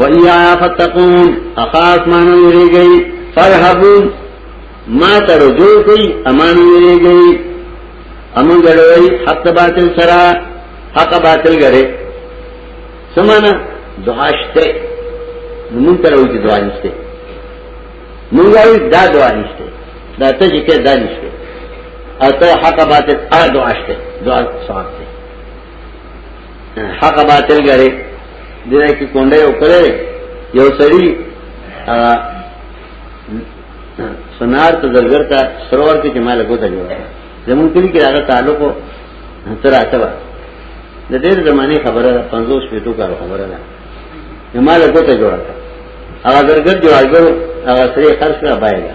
وَإِيَّا فَتَّقُونَ اخاص معنی لري گئی فرحبون ما ته رجوع کوي امان لري گئی امون غړوي حق باطل سرا حق باطل غړي سمانا دعاشته مون ته وایي دعا نشته مون وایي دا دعا نشته دا ته چې دا نشته اته حق باطل ا دعاشته دعا ثواب حق باطل غره دغه کې کونډه یو کړی یو سړی سنار ته زرګر ته سرور کې جمال کوته جوړ زمون کلی کې هغه تعلق تر اته و د دې زمانه خبره 50 پیټو کار خبره ده جمال کوته جوړ هغه زرګر جوړګر هغه سړي خرڅ را بایله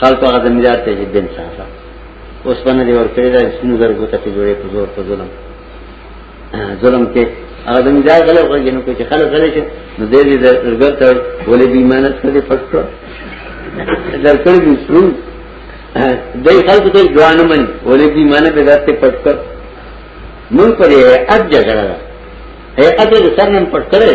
خلق هغه زمیدار ته چې بن صاحب اوس باندې دی ور کړی دا سینو زر ګوته ته جوړې په زور په ظلم ظلم کې هغه زمیدار غلې ورګې نو چې خلک غلې شي نو دې دې درګر ته ولې بې ایمانت کړي پټ کړو درکړې دې سرو دې خلک ته ځوان من ولې بې ایمانت به ذات پټ کړ مونږ پرې اج جګړه اے اته سرنن پټ کړې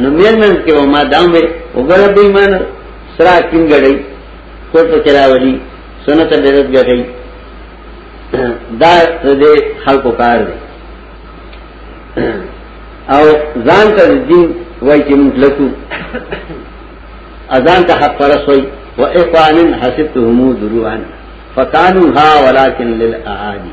نو مېر من کې ما دام وې وګړه به ایمان سرا کیم غړې کوټ په چلاولي سنت بدعت غړې دا دې خلکو کار دی او ځان ته دین وای چې موږ لکو اذان ته حق پرس وای و اقوان حسبتهم دروان فکانوا ها ولکن للاعادی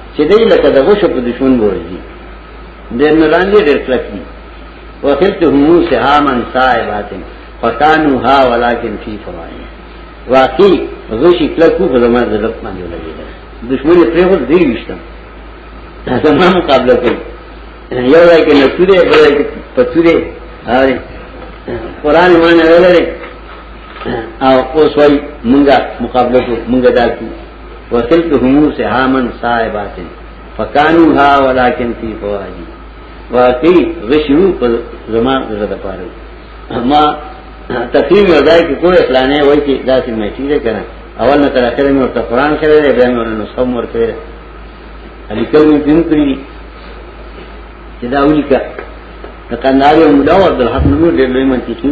چې دې لکه د غوښه په دشمن ورځي د نوران دې ډېر کلک دي وخلته مو سهامن صاحباتن فکانو ها ولکن فی فوائد واقعي غوښه کلکو په زمانه د رب باندې لګي دشمن یې پرې ور دی وشته زمما مقابله کوي یو ځای کې نسوره بل ځای کې پڅوره هاري قران باندې ویل او اوس وای مونږه مقابله کو مونږه داکو وتلک همو سهامن صاحباتن فکانو ها ولیکن فی فواجی واقعی غشرو پر زمان رضا دا پارو اما تقریم ازای که کوئی اخلانه وای که دا سی میٹی ده کنه اول نه تر اخره مې ورته قران کړی دی بیا مې ورته نسخه مور کړی علي کله مې پین کړی چې دا ولي کا کنداري مولا عبد الحق نور ډېر لوی منطقي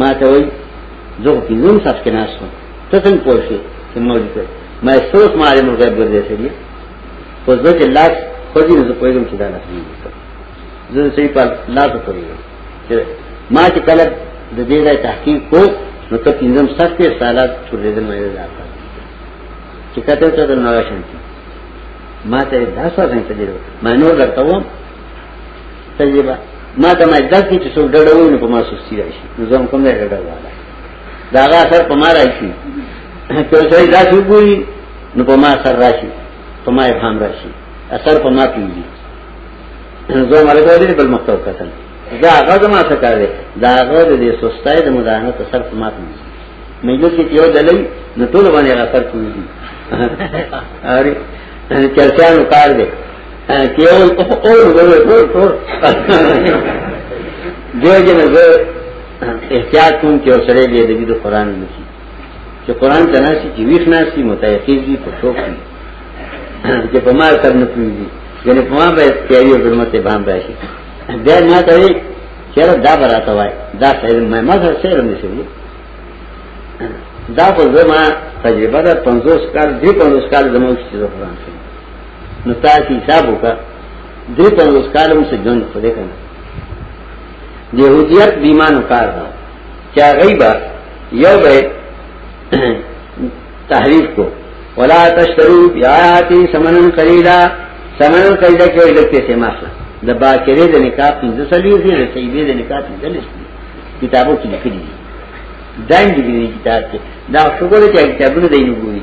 ما ته وای زه په دې نوم سخت نه شم ته څنګه پوه شې چې ما دې ما سوس ما علم غیب ورته سړي په ځکه چې لاس خو دې نه پوهیږم چې دا نه دی زه صحیح په لاس پوهیږم چې ما چې کله د دې راي تحقیق کو نو ته پینځم سخت یې سالات ټولې دې مې راځه چې کته ته د نوښت ما ته دا څه څنګه تجربه ما نور درته وم تجربه ما ته ما دل کې چې څو ډډوي نو په ما سستی راشي نو زم کوم نه ډډه واله دا هغه اثر په ما راشي چې سړی دا شي ګوري نو په ما اثر راشي په ما ابهام راشي اثر په ما پیږي زه مالک ولې بل مختو کتل دا هغه زما څه کار دی دا هغه د سستای د مدانه ته صرف ما پیږي مجلس کې یو دلې نو ټول باندې اثر کوي اره چرچا نو کار دی کیول او ګورې ټول ټول دیو جن زه احتیاط کوم چې اوسړې دې د دې قرآن نشي چې قرآن ته ناشي چې ویښ ناشي متيقظ دي په شوق دي چې په ما سر نه پیږي یعنی په ما به تیاری او حرمت بام راشي دا نه کوي چې دا براته وای دا سید مې ما سره سره نشي دا په زما تجربه ده 50 کال دی 50 کال زموږ چې قرآن شي نو تاسو حساب وکړه دې په اوس کالم څه جون پدې کنه يهوديت بیمانو کار دا چا غیبا یو به تحریف کو ولا تشترو بیاتی سمنن قلیلا سمنن قلیلا کې لږ پیسې ماخله د باکرې د نکاح پنځه سلوي دي د سیبې د نکاح پنځه لسي کتابو کې لیکلي دي دنګ دي کتاب کې دا څنګه چې کتابونه دی نو ګوري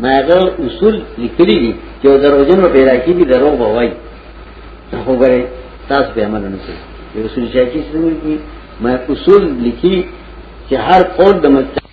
ما هغه اصول لیکلي دي چې دروژن په پیدا کې دي درو به وای خو غره تاسو به عمل نه کوي اصول چې څه دي ما اصول لیکي چې هر قول د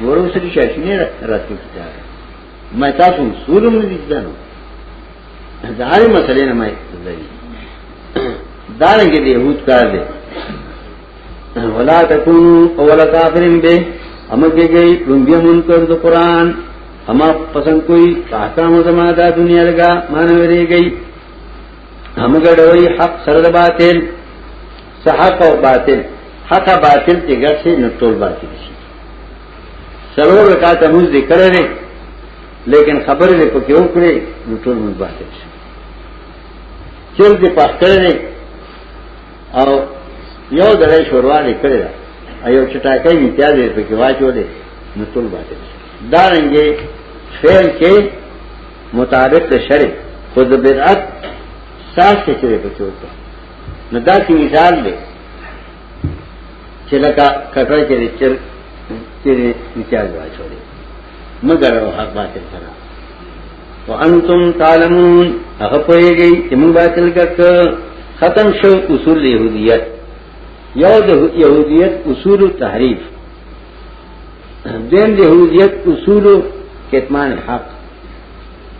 جوړو سړي شاشینه راتلو کیته ما تاسو سورم نه ديدانو دا هر مسلې نه ما ځای دا رنګ دې هوت کار دې ولا تکونو اول کافرین به امر کې گئی لومبیا منکر د قران اما پسند کوئی احکام زما دا دنیا لگا مان وری گئی ہم گڑوئی حق سرد باطل څه حق او باطل حق باطل کې ګډ شي نو ټول باطل شي سرور رکعات موږ ذکر لري لیکن خبره دې پکې وکړي نو ټول موږ باطل شي چل دې پخ کړې او یو دلې شوروا دې کړې ایو چټاکې میتیا دې پکې واچو دې نو ټول باطل شي دا رنګه فعل کې مطابق شرع خود بدعت ساس کې چیرې پکې وکړه نو دا سی مثال دی چې لکه کټوي کې چر کې امتیاز واچو دی مگر او حق باطل سره وانتم تعلمون هغه پوهیږي چې موږ باطل کک ختم شو اصول يهودیت یو د يهودیت اصول تحریف دین د يهودیت اصول کتمان حق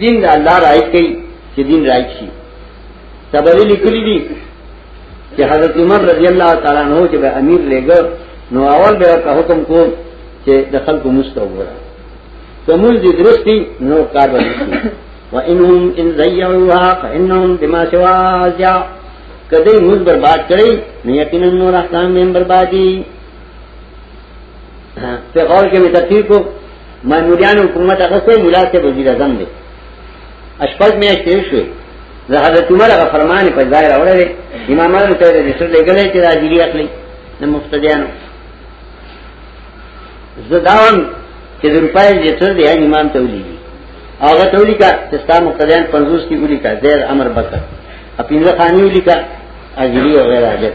دین د الله رائج کوي چې دین رائج شي تبری لیکلی دي چې حضرت عمر رضی الله تعالی عنہ چې به امیر لګر نو اول به ورته حکم کو چې د خلکو مست وګوره کومل دي درستی نو کار وکړي وانهم ان ضيعوها فانهم بما سوا ذا کدی موږ برباد کړی نه یقینا نور احکام به بربادي پیغور کې مې تفسیر کو ماموریان حکومت هغه سه مولا ته وزیر اعظم دی اشپږ مې شیر شوې زه حضرت عمر هغه فرمان په ځای راوړل امامانو ته د رسول لګلې چې راځي اخلي د مفتدیانو زداون چې د روپای دې تر دې امام ته ولي هغه ته ولي کا چې ستا مقتدیان 50 کې ولي کا زیر امر بکر اپینځه خاني ولي کا اجری او غیر حاجت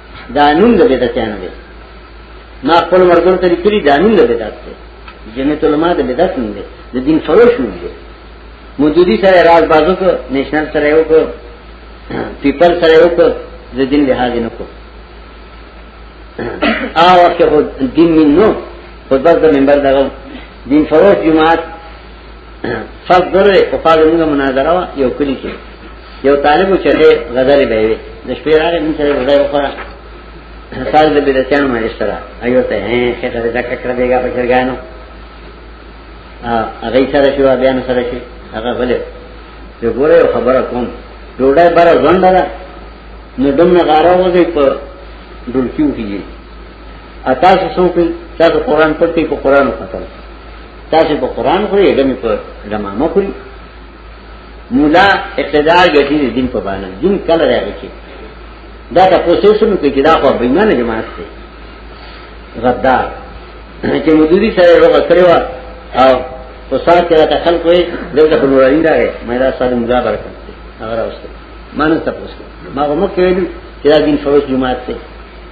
دا نوم د بدعتانو دی ما خپل مرګور ته لیکلي دا نوم د بدعت دی جمعیت علماء د بدعت نوم دی د دین فروش نوم دی مودودی سره راز بازو کو نېشنل سره یو کو پیپل سره یو کو د دین لحاظ نه کو آ وخت دین مين نو خود بس د منبر دغه دین فروش جماعت خاص ګره په پاګه موږ مناظره وا یو کلی کې یو طالب چې غزل به وي د شپې راغی موږ سره غزل وکړه سال د بدعتانو باندې سره ایو ته هه خټه د ککر دیګه په شرګانو هغه سره شو بیا نو سره شي هغه غلې یو ګوره یو خبره کوم ډوډۍ بار ځوند ده نو دمه غاره وځي په ډولکیو کیږي اته څو کې تاسو قران پټي په قران وکړئ تاسو په قران خوري دم په دمامه خوري مولا اقتدار ګټي دین په باندې دین کله راغی چې دا تاسو سم کې چې دا خو بېمانه جماعت دی غدار چې مدوري سره روغ کړو او په سات کې راته خلک وي دغه په نوراني راغی مې دا ساده مولا برکت هغه راوسته مانه تاسو ما کومه کې ویل چې دا دین فروش جماعت دی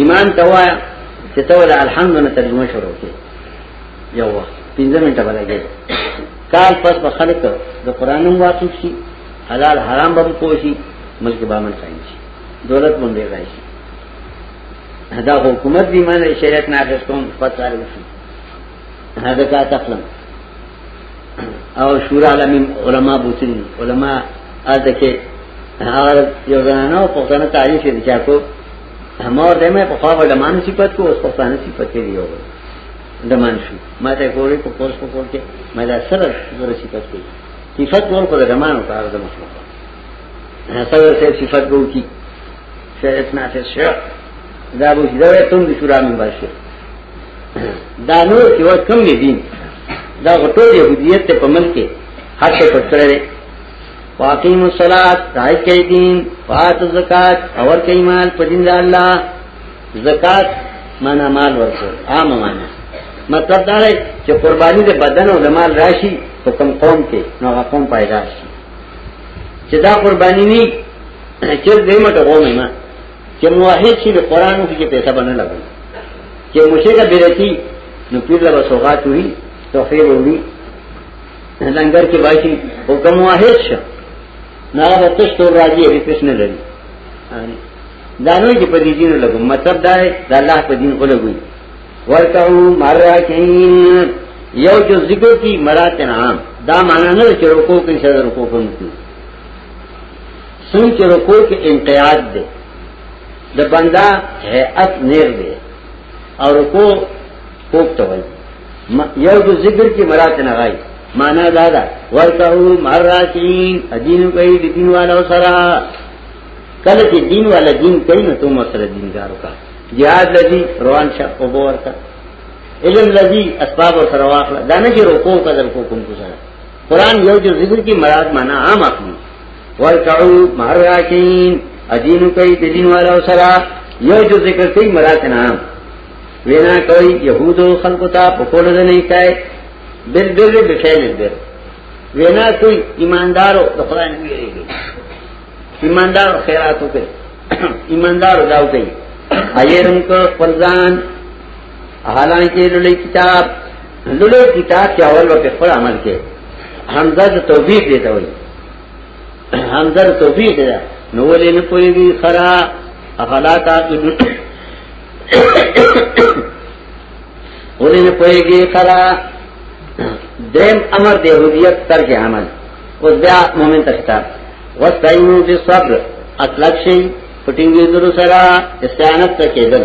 ایمان ته وایا چې ته ول الحمد نه ترجمه شروع کې یو وخت پنځه منټه بلګې کال پس په خلک د قرانم واقف شي حلال حرام به پوشي ملک بامن قائم شي دولت مونږ دی راشي دا حکومت دی معنی شریعت نه اخستون پتہ لري زکات اخلم او شورا لمن علما بوتین علما اته کې هغه یو زنانه په خپل تعریف یې چا کو همور دې مې په خوا ولا مان صفات کو اوس په ثاني صفات کې دیو دمان شو ما ته ګورې په کوس په کول کې ما دا سره زره صفات کوي صفات ټول په دمانو کار د مخلوق سره سره صفات ګور کی شرط نه څه دا بو چې دا ته تم د شورا مې باشي دا نور چې ور کم نه دي دا ټول يهوديت ته په ملک کې هر څه پټره دي واقیم الصلاۃ دای کې دین فات زکات اور کې مال په دین الله زکات معنا مال ورکو عام معنا مطلب دا دی چې قرباني د بدن او د مال راشي په کوم قوم کې نو هغه قوم پیدا شي چې دا قرباني نه چې دې مټه ومه چې موحد شي د قران کې پیسې باندې لګي چې مشرک بیرتی نو پیر له سوغات وی توفیق وی لنګر کې باشي او کوم موحد شه نه به تاسو ته راځي هیڅ پیسې نه لري دا نو چې په دې دین لګو مطلب دا دی د الله په دین ولګوي ورکعو مرکعين یو جو ذکر کی مرات نام دا معنی نه چې رکوع کې صدر رکوع کوي سنگ کے رکو کے انقیاد دے دا بندہ ہے ات نیر دے اور رکو کوک تو ہوئی یو دو ذکر کی مرات نغائی مانا دادا ورکہو مراکین دین کئی دین والا سرا کل کے دین والا دین کئی نہ تم سر دین گارو کا جہاد لذی روان شاہ کو بور کا علم لذی اسباب اور سرواخلا دانا کی رکو کا در کو کم کو سرا قرآن یو جو ذکر کی مراد مانا عام اپنی ورکعو مهر راکین ادینو کئی دین والا سرا یو جو ذکر کئی مراتنا وینا کئی یهودو خلقو تا پکول دنی کئی بل بل بفعل البر وینا کئی ایماندارو دخلا نویرے گئی ایماندارو خیراتو کئی ایماندارو داو کئی ایرم کو قلزان حالانکه لولې کتاب لولې کتاب چې اول په خپل عمل کې حمزه د توفیق دی ته وایي حمزه د توفیق دی نو ولې نه پويږي خرا افلا تعقلون ولې نه پويږي خرا دیم امر دی هدیت تر کې عمل اوس بیا مومن ته خطاب واستعینوا بالصبر اطلق شي پټینګې درو سره استعانت ته کېدل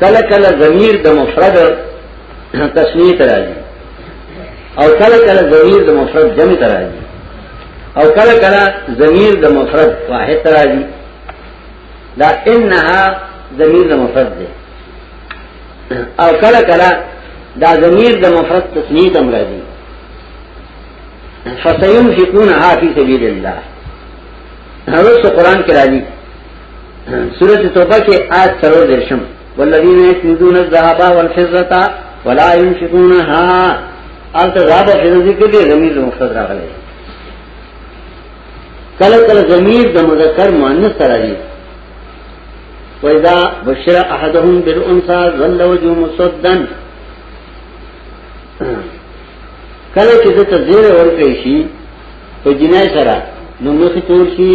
کله کله ضمیر د مفرد تسنیه ته راځي او کله کله ضمیر د مفرد جمع ته راځي او کله کله ضمیر د مفرد واحد ته راځي دا انها ضمیر د مفرد دی او کله کله دا ضمیر د مفرد تسنیه ته راځي فسينفقونها في سبيل الله هغه قرآن کې راځي سورت توبہ کے آیت سرور درشم والذین یکنزون الذهب والفضه ولا ينفقونها انت ذهب فی ذکر دی ضمیر مفرد راغلی کله کله ضمیر د مذکر مؤنث سره دی وَإِذَا بُشِّرَ أَحَدُهُمْ بِالْأُنْثَى ظَلَّ وَجْهُهُ مُسْوَدًّا کله چې ته زیر ورکړې شي په جنای سره نو مخ تور شي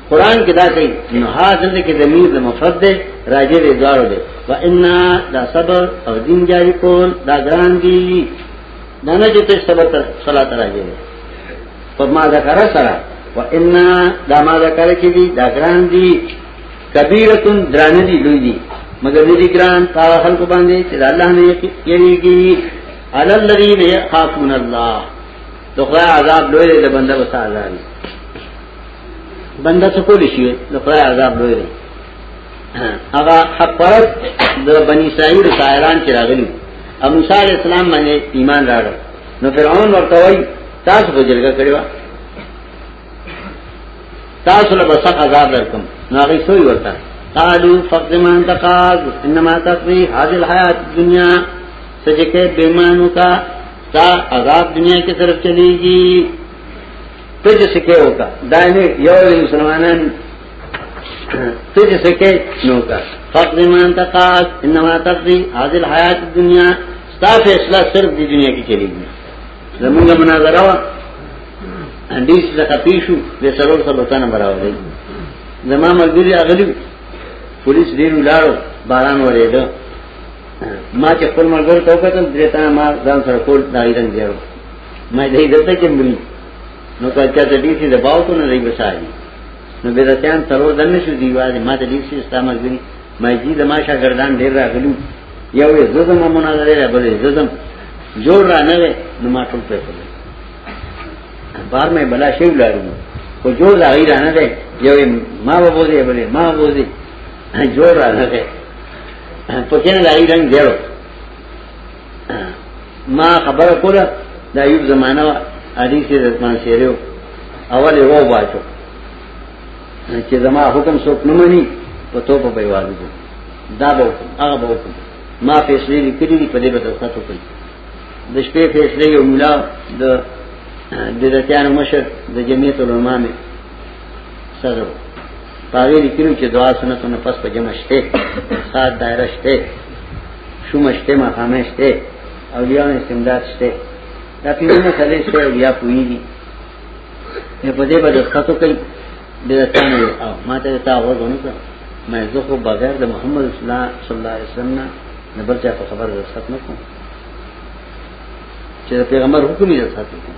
قران کې دا کوي نو ها دلته کې ضمیر د مفرد دی راجع دی دوارو دی و ان دا صبر او دین جاری کول دا ګران دی دا نه چې ته صبر تر صلات راځي په ما ذکر سره و ان دا ما ذکر کې دی دا ګران دی کبیرتون دران دی لوی دی مگر دې ګران تا خلق باندې چې الله نه یریږي علی الذین یخافون الله تو خدای عذاب لوی دی د بنده وسه عذاب بنده څه کولی شي د خدای عذاب لوی دی هغه حق پرد د بنی اسرائیل سایران چې راغلي او موسی علی السلام باندې ایمان راړ نو فرعون ورته وای تاسو په جرګه کړی و تاسو له بس عذاب درکم نو هغه سوی ورته قالوا فقد ما انت قاض انما تقضي هذه الحياه الدنيا سجکه بیمانو کا تا عذاب دنیا کې طرف چلیږي ته چې سکه وکا دا نه یو مسلمانان ته چې سکه نو کا فقد من تقاس انما تقضي هذه الحیات الدنیا ستا فیصله صرف دی دنیا کې چلیږي زمونږ مناظره وا اندیس څخه پیشو د سرور سره تنه برابرې زما ملګری اغلی پولیس ډیر ولاړو باران ورېده ما چې خپل ملګر ته وکتل درې تا ما ځان سره کول دایرن دیو ما دې دلته کې مري نو کله چې دې سي د باو کو نه دی بسای نو به راتيان تلور دنه شو دیواله ما دې سي استعمال غني ما دې د ما شاګردان ډېر راغلو یو یې زدم مناظره ده بلې زدم جوړ را نه وې نو ما ټول په کړل بار مې بلا شی ولارو خو جوړ را غیر نه ده یو ما به بوزي بلې ما بوزي جوړ را نه ده په کې نه لای رنگ دیو ما خبره کوله د ایوب زمانہ حدیث د عثمان شیریو اول یې وو باچو چې زما حکم څوک نه مني په تو په بیوازو دا به حکم هغه به حکم ما فیصله لیکلې دي په دې بدل خاطر کوي د شپې فیصله یو مولا د د دتیانو مشر د جمعیت العلماء سره پاره لیکلو چې دعا سنت نه پس په جمع شته سات دایره شته شوم شته ما خامه شته او بیا استمداد شته دا پیونه سره شته او بیا پویږي نه په دې باندې خاطر کوي د ځان او ما ته تا ورغونه کړ مې زه خو بغیر د محمد رسول الله صلی الله علیه وسلم نه بل چا په خبر رسات نه کوم چې پیغمبر حکم یې رسات کوم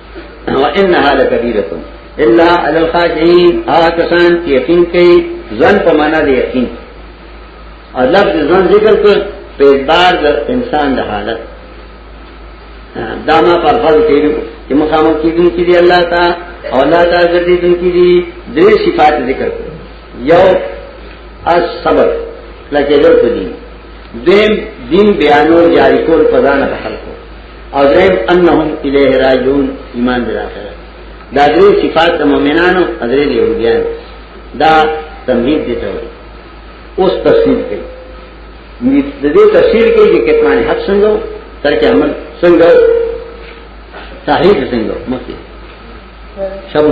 وانها لکبیره الا علی الخاشعين آکسان چې یقین کوي ځن په معنا دی یقین او لفظ ځن ذکر کړ په اعتبار د انسان د حالت داما پر فرض کېږي چې مخامخ کېږي چې دی الله تعالی او الله تعالی ګرځي دن کې دي درې صفات ذکر کړ یو الصبر لکه ذکر دي دیم دین بیانو جاری کول پزانه خلکو او دریم انهم الیه راجعون ایمان بالآخرت دا درې صفات د مؤمنانو حضرې يهوديان دا تمهید دي ته اوس تفصیل کوي د دې تفصیل کې چې کتمان حق څنګه ترک عمل څنګه صحیح څنګه مخکې شابو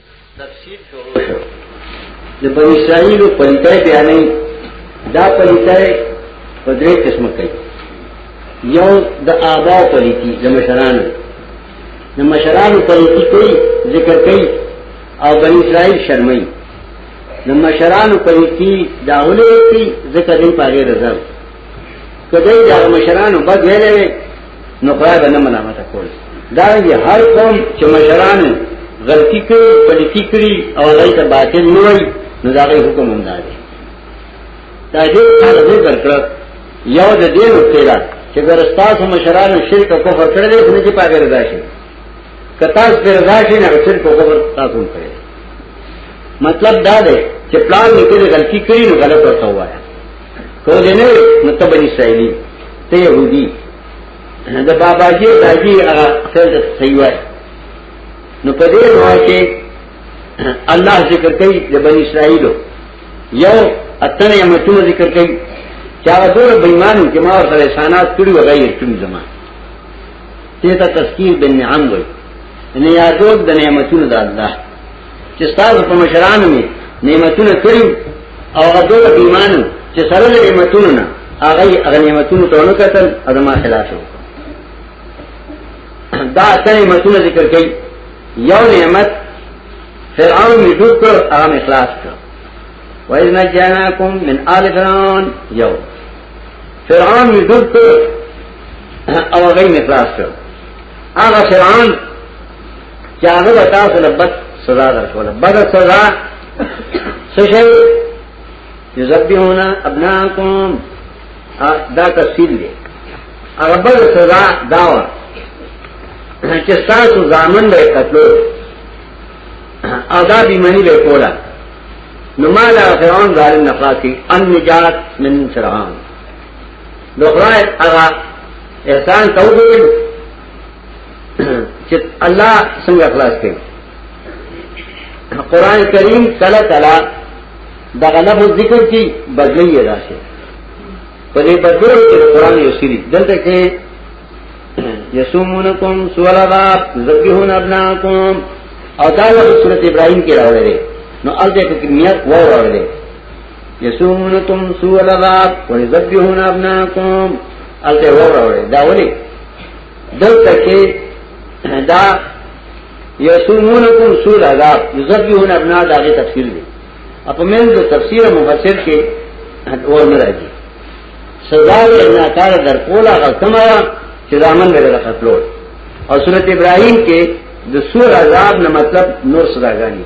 تفسیر شروع شو د بنی اسرائیل پلیتای بیانې دا پلیتای په درې قسمه کوي یو د آبا پلیتی د مشرانو د مشرانو پلیتی کوي ذکر کوي او بنی اسرائیل شرمای د مشرانو پلیتی دا ولې کوي ذکر یې پاره رضا کدی دا مشرانو بد ویلې نو خدای به نه ملامت کول دا یې هر قوم چې مشران غلطي کوي پلیتی کوي او غلط باطل نه وي نو دا غي حکم هم دی دا دې کار دې درکړه یو د دې نقطه ده چې ګرستاس مشران شرک او کفر کړل دي نه چې پاګر راشي کتا پر راشي نه شرک او کفر تاسو کوي مطلب دا دی چې پلان نکړي غلطي کوي نو غلط ورته وایا ټول نه نو ته بنی اسرائیلی ته يهودي د بابا جی داجی هغه فعل صحیح وای نو په دې وای چې الله ذکر کوي د بنی اسرائیلو یو اتن یمتون ذکر کوي چا دور بېمانو چې ما سره احسانات کړی و غیر کړی زما ته ته تذکیر بن نعم وای نه یادو د نعمتونو د الله چې ستاسو په مشرانو می نعمتونه کړی او غدور ایمان چې سره د نعمتونو نه هغه هغه نعمتونو ته نه کتل ادمه خلاف شو دا څه نعمتونه ذکر کړي یو نعمت فرعون می ډوب کړ هغه اخلاص کړ وَإِذْ نَجَّيْنَاكُمْ مِنْ آلِ فِرْعَوْنَ یو فرعون می ډوب کړ او هغه می اخلاص کړ هغه فرعون چې هغه به تاسو له بد سزا درکوله بد سزا څه شي یذبحون ابناکم دا تفصیل دی هغه بد سزا دا و چې تاسو ځامن له قتل او دا بیمانی به کوله نو مال فرعون ظالم نفاسی ان نجات من فرعون نو خدای هغه احسان توبه چې الله څنګه خلاص کړي قران کریم کله کله دا غلب ذکر کی بدلی راشه په دې بدلو کې قران یو سری دلته کې یسومونکم سوالات ذبیحون ابناکم او دا له سورۃ ابراهیم کې راوړل نو الته کې نیت و راوړل یسومونکم سوالات وذبیحون ابناکم الته و راوړل دا ولې دلته کې دا یسومونکم سول عذاب یذبحون ابنا دا غي تفسیر دی اپا مین دو تفسیر مفسر کې اور نه راځي سزا ورنا کار در کولا غسما چې دامن به خپلو او سورۃ ابراهیم کې د سور عذاب نه مطلب نور سزاګانی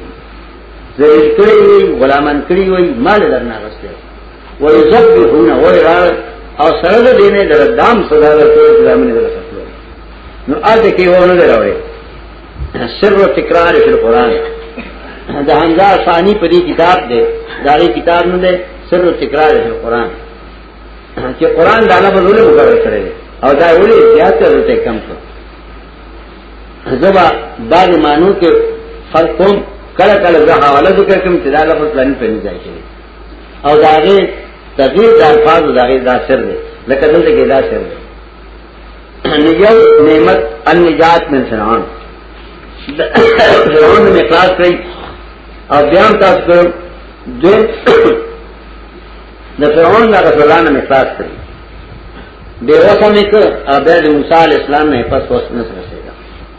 ذلیل کړی وي غلامان کړی وي مال درنه غسته ويذبحون ويرار او سره د دینه در دام صدا د ټول دامن در خپل نو اته کې ونه دراوي سر و تکرار فی القران دا حمزه ثانی په دې کتاب دی دا لري کتاب نه دی سر و تکرار فی القران چې قران دا نه بدلول مقرر کړی او دا ولې زیات ورته کم شو زبا بعد مانو کې فرقوم کله کله زه حواله ذکر کوم چې دا لفظ لنی په نه ځای کې او دا غي تغیر د الفاظ دا غي دا سر دی لکه دلته کې دا سر دی نجو نعمت النجات من فرعون فرعون میں اخلاص کئی اور بیان تاس کرو دو دا فرعون دا رسولان میں اخلاص کئی بے وسم ایک اور بید موسیٰ علیہ السلام نے پس وسم نصر سے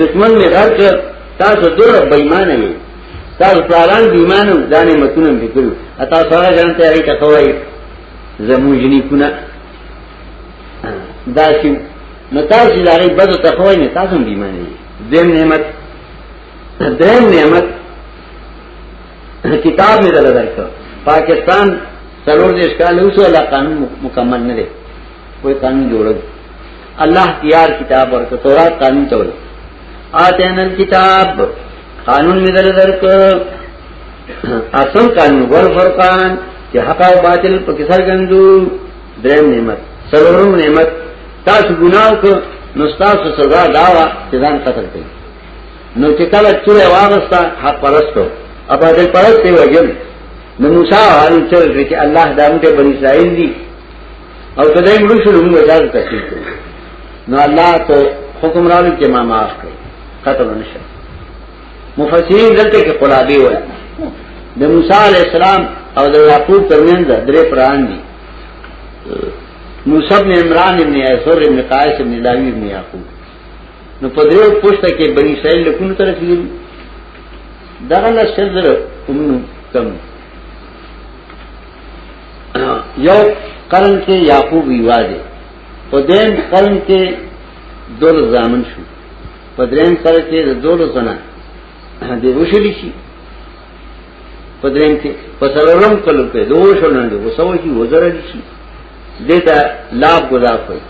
دشمن می غر کړ تاسو دره بېمانه یې تاسو پلان بېمانه دانه متونه بکرو اتا سره ځان ته ری کتوي زموږ جنې کونه داسې نو تاسو دا غي بده تخوي نه تاسو بېمانه یې دیم نعمت دریم نعمت کتاب می دل درکړ پاکستان سرور دیش کال اوسه لا قانون مکمل نه دی کوئی قانون جوړل الله تیار کتاب ورکړ تورات قانون ته ورکړ آتین الكتاب قانون می دل درک اصل قانون ور فرقان چې حق او باطل په کسر ګندو دریم نعمت سرورم نعمت تاسو ګناو کو نو تاسو سزا داوا چې ځان قتل کړئ نو چې کله چې واغستا حق پرستو ابا دې پرسته وجل نو موسی علیه السلام چې الله دامه بنی اسرائیل دی او کدی مړو شو موږ اجازه تکلیف کوو نو الله ته حکم راوړي چې ما معاف کړي قتل نشه مفسرین دلته کې قلابي وای د موسی علی السلام او د یعقوب ترمنځ درې پران دي موسی بن عمران ابن ایسور ابن قائس ابن لاوی ابن یعقوب نو په دریو پښته کې بنی اسرائیل له کوم طرف دي دغه لسل زره کوم کم یو قرن کې یعقوب یوا دی په دین قرن کې دول زامن شو په درین قرن کې د دول زنا دی وشلی شي په درین کې په سرورم کلو کې دوه شولند وسو شي وزر شي دته لاب ګذا کوي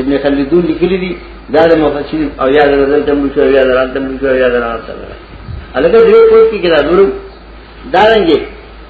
ابن خلدون لیکلی دی دا د مفسرین او یا درل تم شو یا درل تم شو یا درل تم الګ دې کوی کې دا نور دا رنګي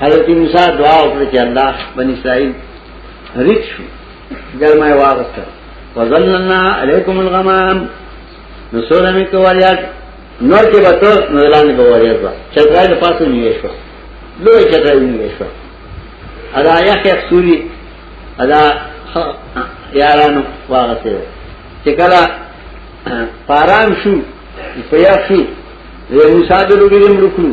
حضرت موسی دعا وکړه چې الله بنی اسرائیل ریټ شو ګرمه واغسته وظللنا علیکم الغمام نو سره می کولیات نور کې وته نو لاندې بوریات وا چترای له پاسه نیې شو لوی چترای نیې شو ادا یا خیر سوري ادا یارانو واغسته چې کله پارام شو په یا شو موسی د لوګي مړ کړو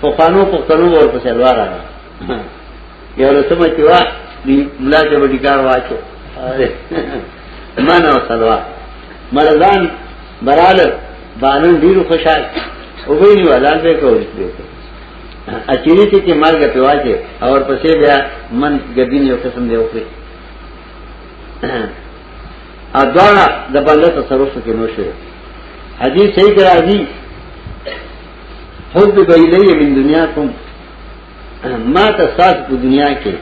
په قانو په قانو ور په سلوار راغی یو رسمه چې وا دی ملا چې به کار واچو مانو سلوا مرزان برال بانن ډیر خوشحال او وی نو حلال به کوي اچینی ته چې مرګ په واچي او پسې بیا من ګدین یو قسم دی وکړي ا دوه د بنده تصرف کې نو شي حدیث صحیح کرا دي حب بیلی من دنیا کم ما تساس پا دنیا کے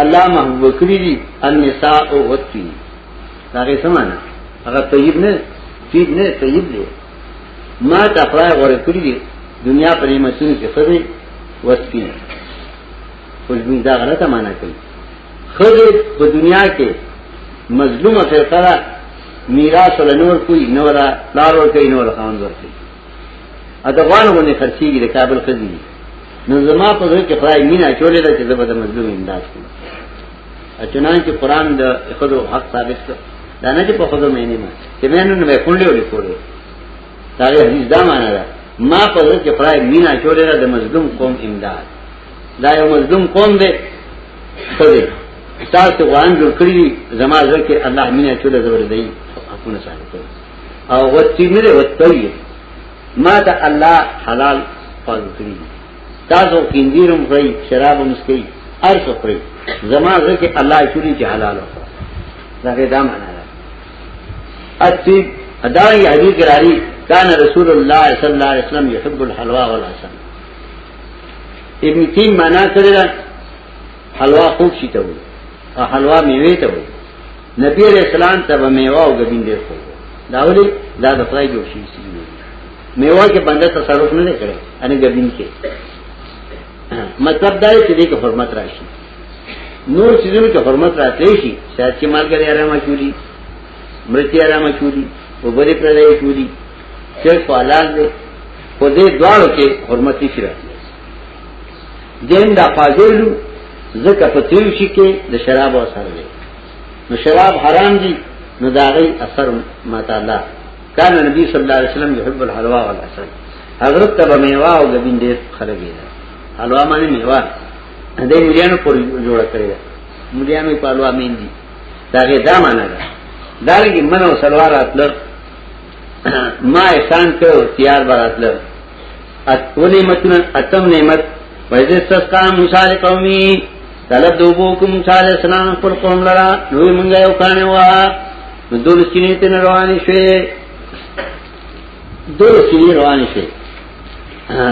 اللہ محبوب کری دی النساء او غطی تاگے سمانا اگر طیب نے طیب نے طیب دے ما تا خدای غره کری دی دنیا پر نعمتونو کې خدای وسپی خوشبو دا غلطه معنا کوي خدای په دنیا کې مظلومه فرقه میراث ولنور کوئی نورا لارو کوي نور خان ورته ا د غوانو باندې خرچيږي د کابل خزي نو زما په ځای کې خدای مینا چولې ده چې زه به د مظلوم امداد کوم اچنان چې قران د خدو حق ثابت کړ دا نه چې په خدو مې نه ما چې مې نن مې کولې ولې کولې دا حدیث دا معنا ده ما په ځای کې خدای مینا چولې ده د مظلوم قوم امداد دا یو مظلوم قوم دی خو دې تاسو غوان جوړ کړی زما ځکه الله مینا چولې ده ور دی حقونه ثابت کړ او وتی نه وتی ما ته الله حلال فرض کړی تاسو کیندیرم غي شراب مسکی ارث خوري زما زکه الله چوری چې حلال دا کې دا معنا ده اتی اداري حدیث ګراری کان رسول الله صلی الله علیه وسلم يحب الحلوا والعسل ابن تیم معنا کړی حلوا خوب شي ته وي حلوا میوه ته وي نبی علیہ السلام ته به میوه او غبین ډیر خو دا ولې دا د خدای جوړ شي سي میوه کې بنده تصرف نه کړي ان غبین کې مطلب دا دی چې دې حرمت راشي نور چیزونو کې حرمت راتلی شي شاید چې مالګری آرامه شولي مرچی آرامه شولي وبرې پرځای شولي چې په حلال دی خو دې دواړو کې حرمت نشي راتلی دین دا فاضلو ځکه په تیو شي کې د شراب او سره دی نو شراب حرام دي نو دا غي اثر ماته الله کان نبی صلی الله علیه وسلم يحب الحلوا والعسل حضرت تبا میوا او لبین ډیر خلګی دا حلوا باندې میوا دې مليانو پر جوړ کړی دا مليانو په حلوا مين دي دا غي دا معنا ده دا لګي منو سلوار اتل ما احسان کړو تیار براتل اتو نعمتنا اتم نعمت ویزی سسکا موسیٰ لقومی طلب دوبو کو موسیٰ علیہ السلام پر قوم لرا نوی منگا یو کانے ہوا دول سینی تین روانی شوی دول سینی روانی شوی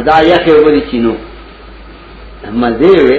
دا یخی اوبری چینو مزیوی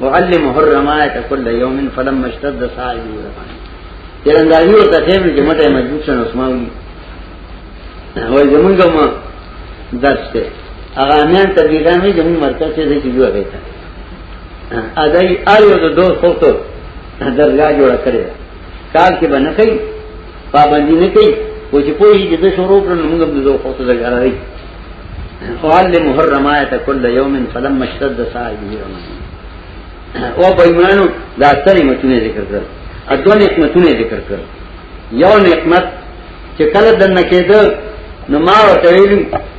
معلم حرمایت کل یوم فلم مشتد صاحب الرحمن تیرندازی ورته خیم چې مټه مضبوط شنه اسماوي وای زمونږ ما درس ته هغه امیان تبلیغان وی زمونږ مرکز ته ځي جوړه ویتا ادای آیو د دوه خلکو درګه جوړه کړې کال کې باندې کوي پابندی نه کوي او چې په دې د شروع کړو موږ به زو خو ته ځګرای فعل محرمات كل يوم فلما اشتد صاحبه رمضان او په ایمانو دا ستنې متونه ذکر کړ اته نعمتونه ذکر کړ یو نعمت چې کله د نکیدو نو ما ورته ویل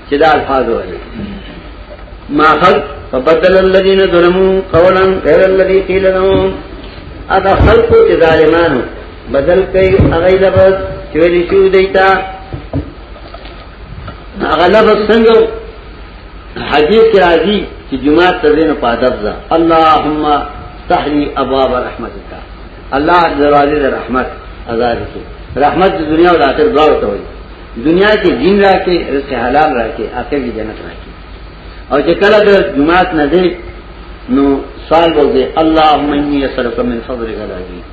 چې دا الفاظ وایي ما خلق فبدل الذين ظلموا قولا غير الذي قيل لهم ادا خلقو چې ظالمانو بدل کوي هغه لفظ چې ویل شو دیتا هغه لفظ څنګه حدیث کې راځي چې جمعه تزین په ادب ځه اللهم تحری ابواب رحمتک الله دروازه د رحمت آزاد کی رحمت د دنیا او آخرت دواړو ته وایي دنیا کې دین راکې رزق حلال راکې آخرت کې جنت راکې او چې کله د جمعه نه دی نو سوال وځي اللهم انی اسالک من فضلک العظیم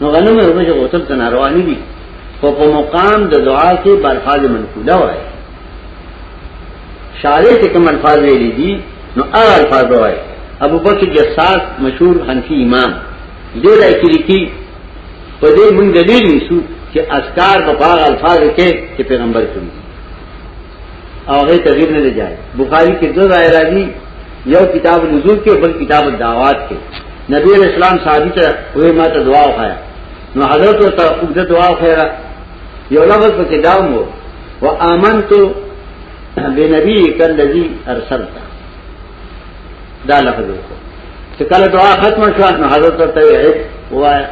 نو غنم یې ورمشه غوتل ته ناروا نه دي خو په مقام د دعا کې برفاظ منقوله وای شارع ته کوم الفاظ ویلي دي نو هغه الفاظ وای ابو بکر جساس مشهور حنفي امام دې راي کې لیکي په دې مونږ دلیل نیسو چې اسکار په باغ الفاظ کې چې پیغمبر کوي او هغه تغیر نه دی جای بخاری کې دوه راځي یو کتاب نزول کې بل کتاب دعوات کې نبی اسلام صحابي ته وې ما ته دعا وکړه نو حضرت ته وګړه دعا وکړه یو لفظ پکې دا مو و امنت بنبی کلذي ارسلت دا لفظ وکړه چې کله دعا ختم شو نو حضرت ته وې وای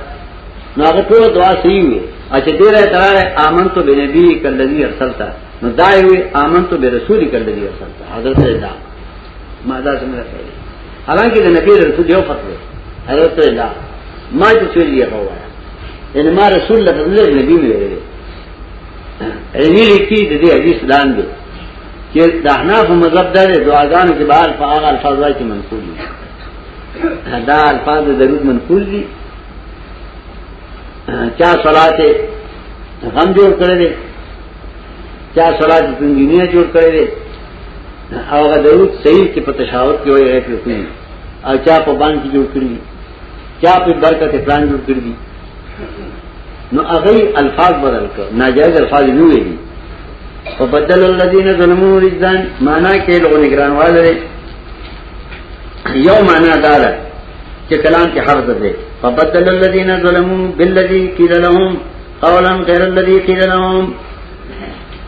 نو هغه ټول دعا صحیح وي اچ دې راي تراله امنت بنبی کلذي ارسلت نو دا وی امنت برسول کلذي ارسلت حضرت دا ما دا څنګه کړی حالانکه د نبی رسول یو فرق دی حضرت الله ما چې څه دی هوا ان ما رسول الله صلی الله نبی مې ویل ایلی لیکي د دې حدیث لاندې چې د احناف مذهب د دعاګانو کې بهر په هغه الفاظ کې منقول دي دا الفاظ د درود منقول دي چا صلات غم جوړ کړی دی چا صلات دنیا جوړ کړی دی هغه درود صحیح کې په تشاور کې وایي په کوي او چا په باندې کې جوړ کړی چا په برکت پلان جوړ کړی نو هغه الفاظ بدل کړ ناجایز الفاظ نه ویلي او بدل الذين ظلموا رجزان معنا کې لوګو نگران والے یو معنا دار چې کلام کې حرف ده فبدل الذين ظلموا بالذي قيل لهم قولا غير الذي قيل لهم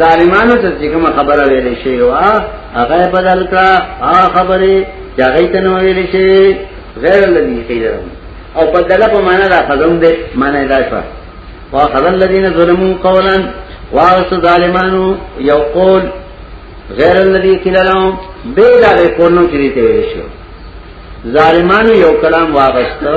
ظالمانو ته چې کوم خبره ویلې شي وا هغه بدل کړه هغه خبره چې هغه ته نو ویلې شي غیر الذي قیل او بدل په معنا دا خزم دې معنا دا شو وا خزل الذين ظلموا قولا واغس ظالمانو یو قول غیر الذي قیل لهم به دا قول نو کړی ته ویلې شو ظالمانو یو کلام واغستو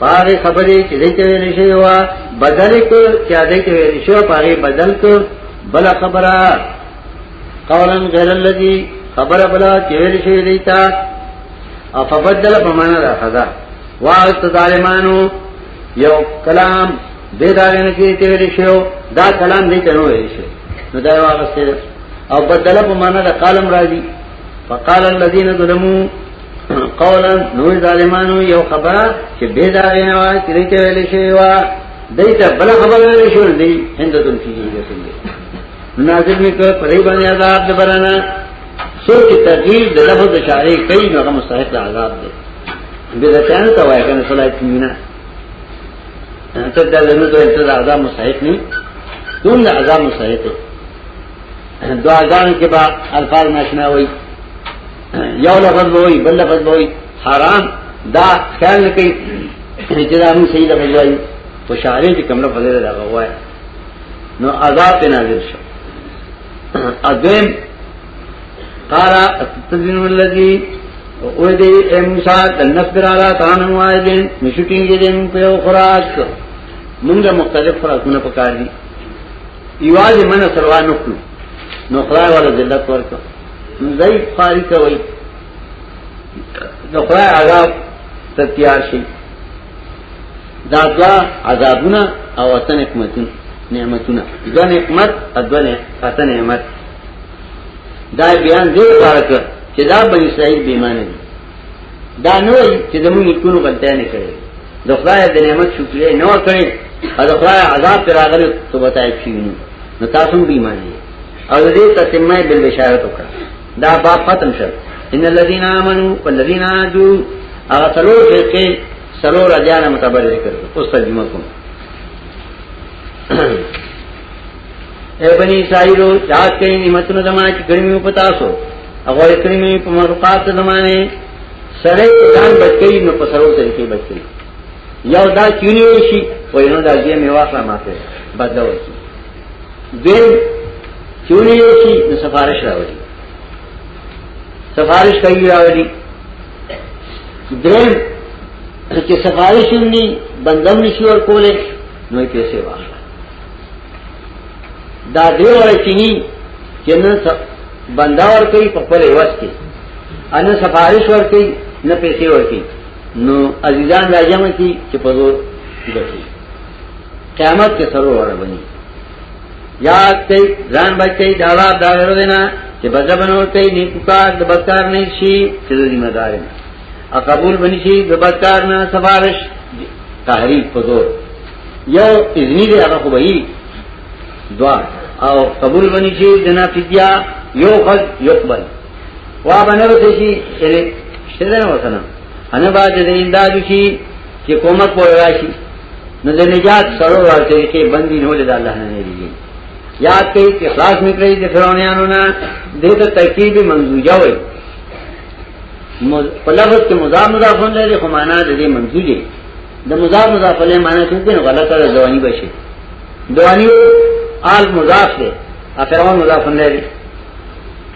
پاره خبرې چې دې ته ویل شي وا بدل کو چې دې ته ویل شي پاره بدل کو بل خبره قولا غیر الذی خبره بلا چې ویل شي دې تا او فبدل په معنا ده خدا وا استظالمانو یو کلام دې دا نه کې ته ویل شي دا کلام دې ته نو ویل شي نو دا واغسته او بدل په معنا ده قلم راځي فقال الذين ظلموا قولا نو ظالمانو یو خبره چې به دا غنه وا چې دې ته ویل شي وا دې ته بل خبره ویل شو دې هندو تم کیږي څنګه نازل می کړ پرې باندې عذاب د برانا سوچ تغییر د لفظ شارې کوي نو هغه مستحق د عذاب دی به دا څنګه ته وایې کنه صلاح کینا ته دا زموږ ته انتظار عذاب مستحق نه دوم د عذاب مستحق دعاګانو کې با الفاظ ناشنا وایي یو لفظ بوئی بل لفظ بوئی حرام دا خیال نکی چې دا موږ صحیح لفظ وایو په شارې کې کوم لفظ دی دا وایي نو عذاب ته نازل شو اذن قال تدین الذی او دې اے موسی تنفر علی طعام واحد مشکین دې دې په یو خوراک موږ مختلف خوراکونه پکار دي ایواز من سلوان نو کړو نو خدای ولا ذلت ورکړو زئی خاری کوي د خدای عذاب ته تیار شي دا دوا عذابونه او اتن نعمتونه نعمتونه دا نعمت ادونه اتن نعمت دا بیان دې ورکړه چې دا بنی اسرائیل بیمانه دي دا نه وي چې زموږ کونو غلطه نه کړي د خدای د نعمت شکر نه وکړي او د خدای عذاب پر راغلي توبه تایب شي نو تاسو هم بیمانه او دې تتمه بل بشارت وکړه دا باب ختم شو ان الذين امنوا والذين هادوا هغه څلور فرقې څلور اجانه متبرر کړو اوس ترجمه کوم اے بنی اسرائیلو یاد کئ نعمتونو زما چې ګرمي په تاسو هغه ګرمي په مرقات زمانه سره ځان بچی نو په سرو طریقې بچی یو دا کینی شي وینو دا دې میوه خامه بدلوي دین چونی یو شي د سفارش راوړي سفارش کوي راوړي درم چې سفارش ني بندم نشي ور کوله نوې پیسې واخله دا دی وره چینی چې نن بندا ور کوي په خپل وس کې ان سفارش ور کوي نه پیسې ور کوي نو عزیزان راځم چې په زور ګټي قیامت کې سره وره بني یاد کئ ځان بچي دا لا دا ورنه چې بځبن ور کوي نیکو کار د بدکار نه شي چې ذمہ دار نه او قبول بني شي د بدکار نه سفارش تحریف په دور یو اذنی دی هغه وایي دعا او قبول بني شي د نه فدیا یو خل یقبل وا باندې وته شي شرک شته نه وکنه انا باج دې انداز شي چې کومک پورې راشي نو د نجات سره ورته کې بندي نه ولید الله نه لري یاد کړئ چې خلاص نکړي د فرعونانو نه دته ترکیب منزوجه وي په لفظ کې مضاف مضاف لري خو معنا د دې منزوجه د مضاف مضاف له معنا څه دي غلطه ده ځواني بشي دوانی آل مضاف ده افرعون مضاف لري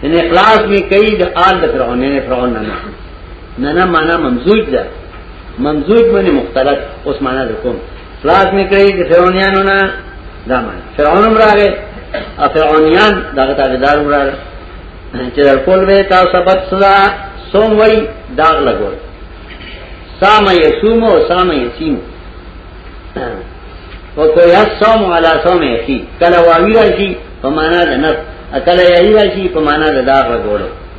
ان اخلاص می کئی د آل د فرعون نه فرعون نه نه نه معنا ممزوج ده ممزوج باندې مختلط اوس معنا وکم خلاص نکړي د فرعونانو نه دا معنا فرعون راغی او فرعونان دغه تابعدار راغی چې ټول به تاسو سبق سزا سوم وای داغ لګول سام یسوم او سام یسیم او کو یسوم علی سوم یسی کله واوی راشي په معنا د نفس اکل یی راشي په معنا د داغ لګولو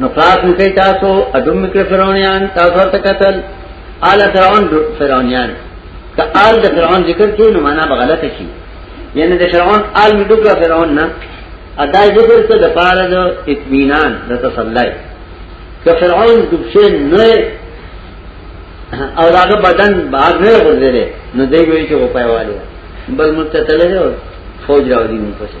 نو خلاص نکي تاسو ادم مکر فرعونیان تاسو ته قتل آل فرعون فرعونیان که آل د فرعون ذکر کې نو معنا بغلط شي یعنی د فرعون آل مډوګه فرعون نه ادا ذکر ته د پاره د اطمینان د تسلی که فرعون دبشه نه او داغه بدن باغ نه غوړل نو دوی وی چې وپایواله بل متتلې فوج راوړي نو پسه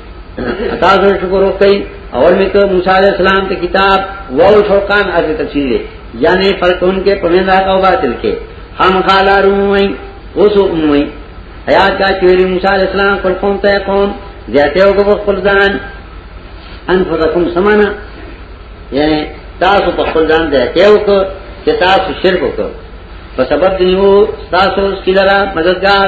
تاسو شکر وکړئ اور میں کہ موسی علیہ السلام ته کتاب و الفرقان از تفسیر دی یعنی فرق ان کے پمن رہا کا باطل کے ہم خالا روئی او سو اموئی حیا کا چوری موسی علیہ السلام پر قوم ته قوم زیاته او کو خپل ځان ان فرقم سمانا یعنی تاسو په خپل ځان زیاته او کو چې تاسو شرک وکړو په سبب دیو تاسو سکیلرا مددگار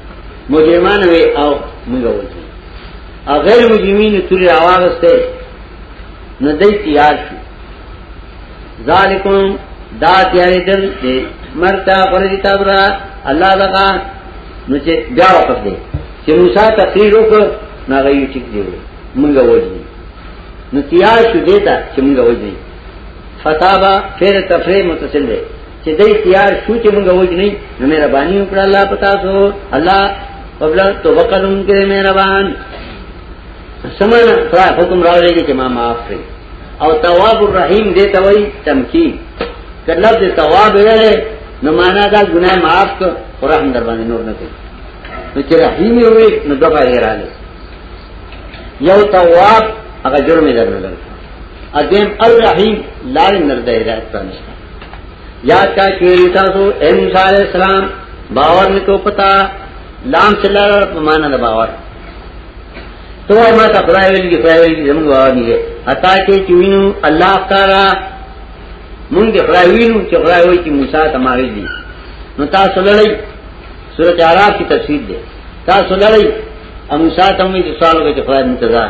مجرمان وی او موږ وځي او غیر مجرمین توري راوغسته نو دای تیار شو ذالکم دا تیارې دل دې مرتا پر دې تاسو را الله دغه نو چې بیا وخت دی چې موسی تقریر وکړ نه غي ټیک دی موږ وځي نو تیار شو دیتا چې موږ وځي فتابا پھر تفریح متصل دی چې دای تیار شو چې موږ وګنی نو مهرباني وکړه الله پتا سو الله قبل توبه کوم کې مهربان سمانه خدای حکم راولې چې ما معاف کړي او تواب الرحیم دې ته وای تمکین کله دې تواب ویلې نو معنا دا ګناه معاف کړ قرآن در باندې نور نه کوي نو چې رحیم وي نو دغه یې رااله یو تواب هغه جرم درنه لري اذن الرحیم لار نرده هدایت پرانشته یاد کا کیری تاسو ان شاء الله اسلام باور نکو پتا لام چلا په معنا د باور تو ما ته خدای ویل کی خدای ویل کی زموږ باور نه دی حتا کې چوینو الله تعالی مونږ د خدای وینو چې خدای وایي چې موسی ته ماري دي نو تاسو لړۍ سورۃ اعراف کی تفسیر ده تاسو لړۍ اموسی ته مې سوال وکړ چې خدای منتظر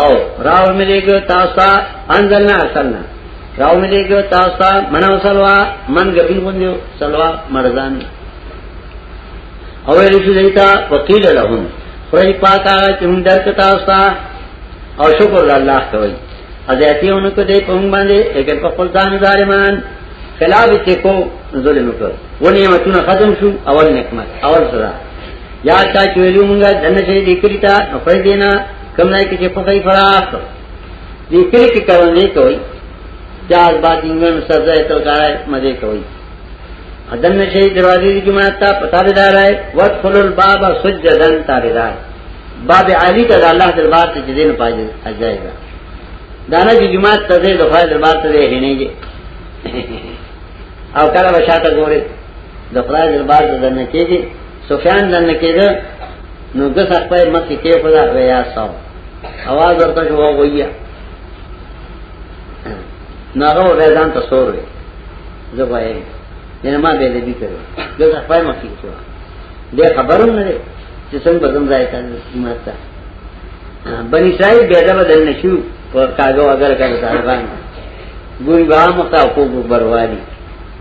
او راو ملي ګو تاسو ته انځلنا اصلنا راو ملي ګو تاسو ته منو سلوا من ګبین غوندیو سلوا مرزان او ویل شو دیتا وکیل لهم خدای پاک هغه چې موږ درک تاسو ته او شکر الله کوي ازیاتیونو کو دې په موږ باندې اګر په خپل ځان ظالمان خلاف چې کو ظلم وکړ و نعمتونه ختم شو اول نعمت اول سزا یا تا چویلو مونږه دنه شي دې کړی تا نو پې دینا کم نه کې چې په کوي فراق دې کړی کې کول نه کوي جاز با دینګن سزا ته کارای مزه کوي ادن نشي دروازې دې ما تا پتا دې دار ہے وادخل الباب سجدن تاریدار باب علی ته الله دربار ته دین پاجي اجازه ده دانا چې جمعه ته دې د خدای دربار ته دې هنيږي او کله بشاته ګوره د خدای دربار ته دنه کېږي سفیان دنه کېده نو د خپل مخ کې په دا ویا سو आवाज ورته شو واییا نو هغه ورځان ته سور وي زه وایم نه ما به دې کړو د خپل مخ کې شو دې خبرونه نه چې څنګه بدن ځای ته ماته بنی اسرائیل بیا دا بدل نشو پر کاغو اگر کړه طالبان ګوري واه مخه کو بروالی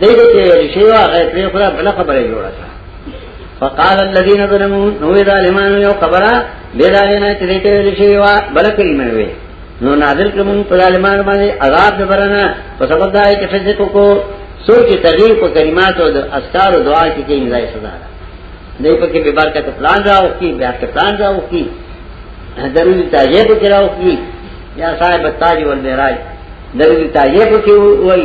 دې دې چې ویل شي هغه پرې خلا بل خبره جوړه کړه فقال الذين ظلموا نو ظالمان یو خبره دې دا نه چې دې ویل شي وا بل کلمه وي نو نازل کوم په ظالمان باندې عذاب دې برنه په سبب دا چې فزې کو کو سور کې تغییر په کلمات او اذکار او دعا کې کې نه سزا ده دې په کې به برکت پلان راو کی بیا کې پلان راو کی درودی تاجه په کې راو کی یا صاحب تاج ول بیراج درودی تاجه په کې وای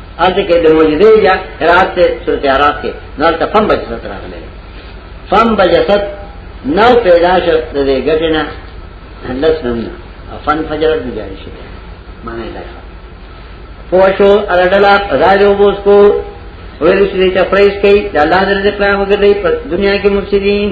ارته کې د معجزې یا قرات ته سورته عراق کې نور ته فم بجست راغله فم بجست نو پیدا شو د دې غټنه لس نمونه فن فجرت نه جاری شي معنی دا پوښو اړډلا راځو بوس کو ویل شي چې پرېس کوي د الله درځه کلام وګړي په دنیا کې مفسدين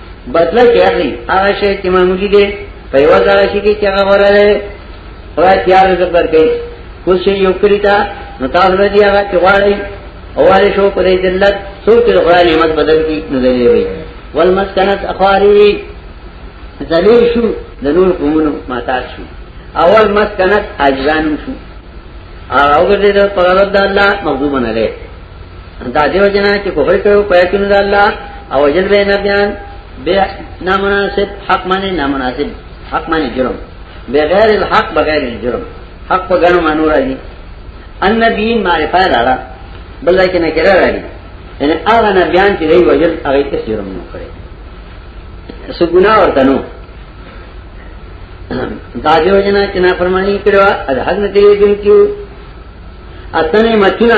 بدله کې اخلي هغه شی چې معمولی دی په یو ځای شي کې چې هغه وراره او تیار زبر کوي کوم شی یو کړی تا نو تاسو به دی هغه چې غواړي اواله شو پر ذلت سوچ غواړي نعمت بدل کی نو دی وي والمسکنت اخواری ذلیل شو د نور قومونو ماتار شو اول مسکنت اجزان شو او هغه دې په غلط د الله مغضوب نه لري دا دیو جنا چې کوهر کړو پیاتون د الله او وجل به نبیان به نامناسب حق معنی نامناسب حق معنی جرم بغیر الحق بغیر الجرم حق په غنو مانو راځي ان نبی معرفه لاره بل ځای کې نه کړه راځي یعنی هغه نبیان چې دی وجل هغه یې جرم نه کړی سو ګناه ورته نو دا دیو جنا چې نه فرمانی کړو اذ حق نه دی دن کیو اته نعمتونه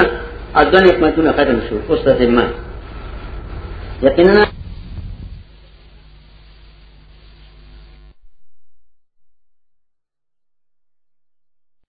اته نعمتونه ختم شو اوس ته ما یقینا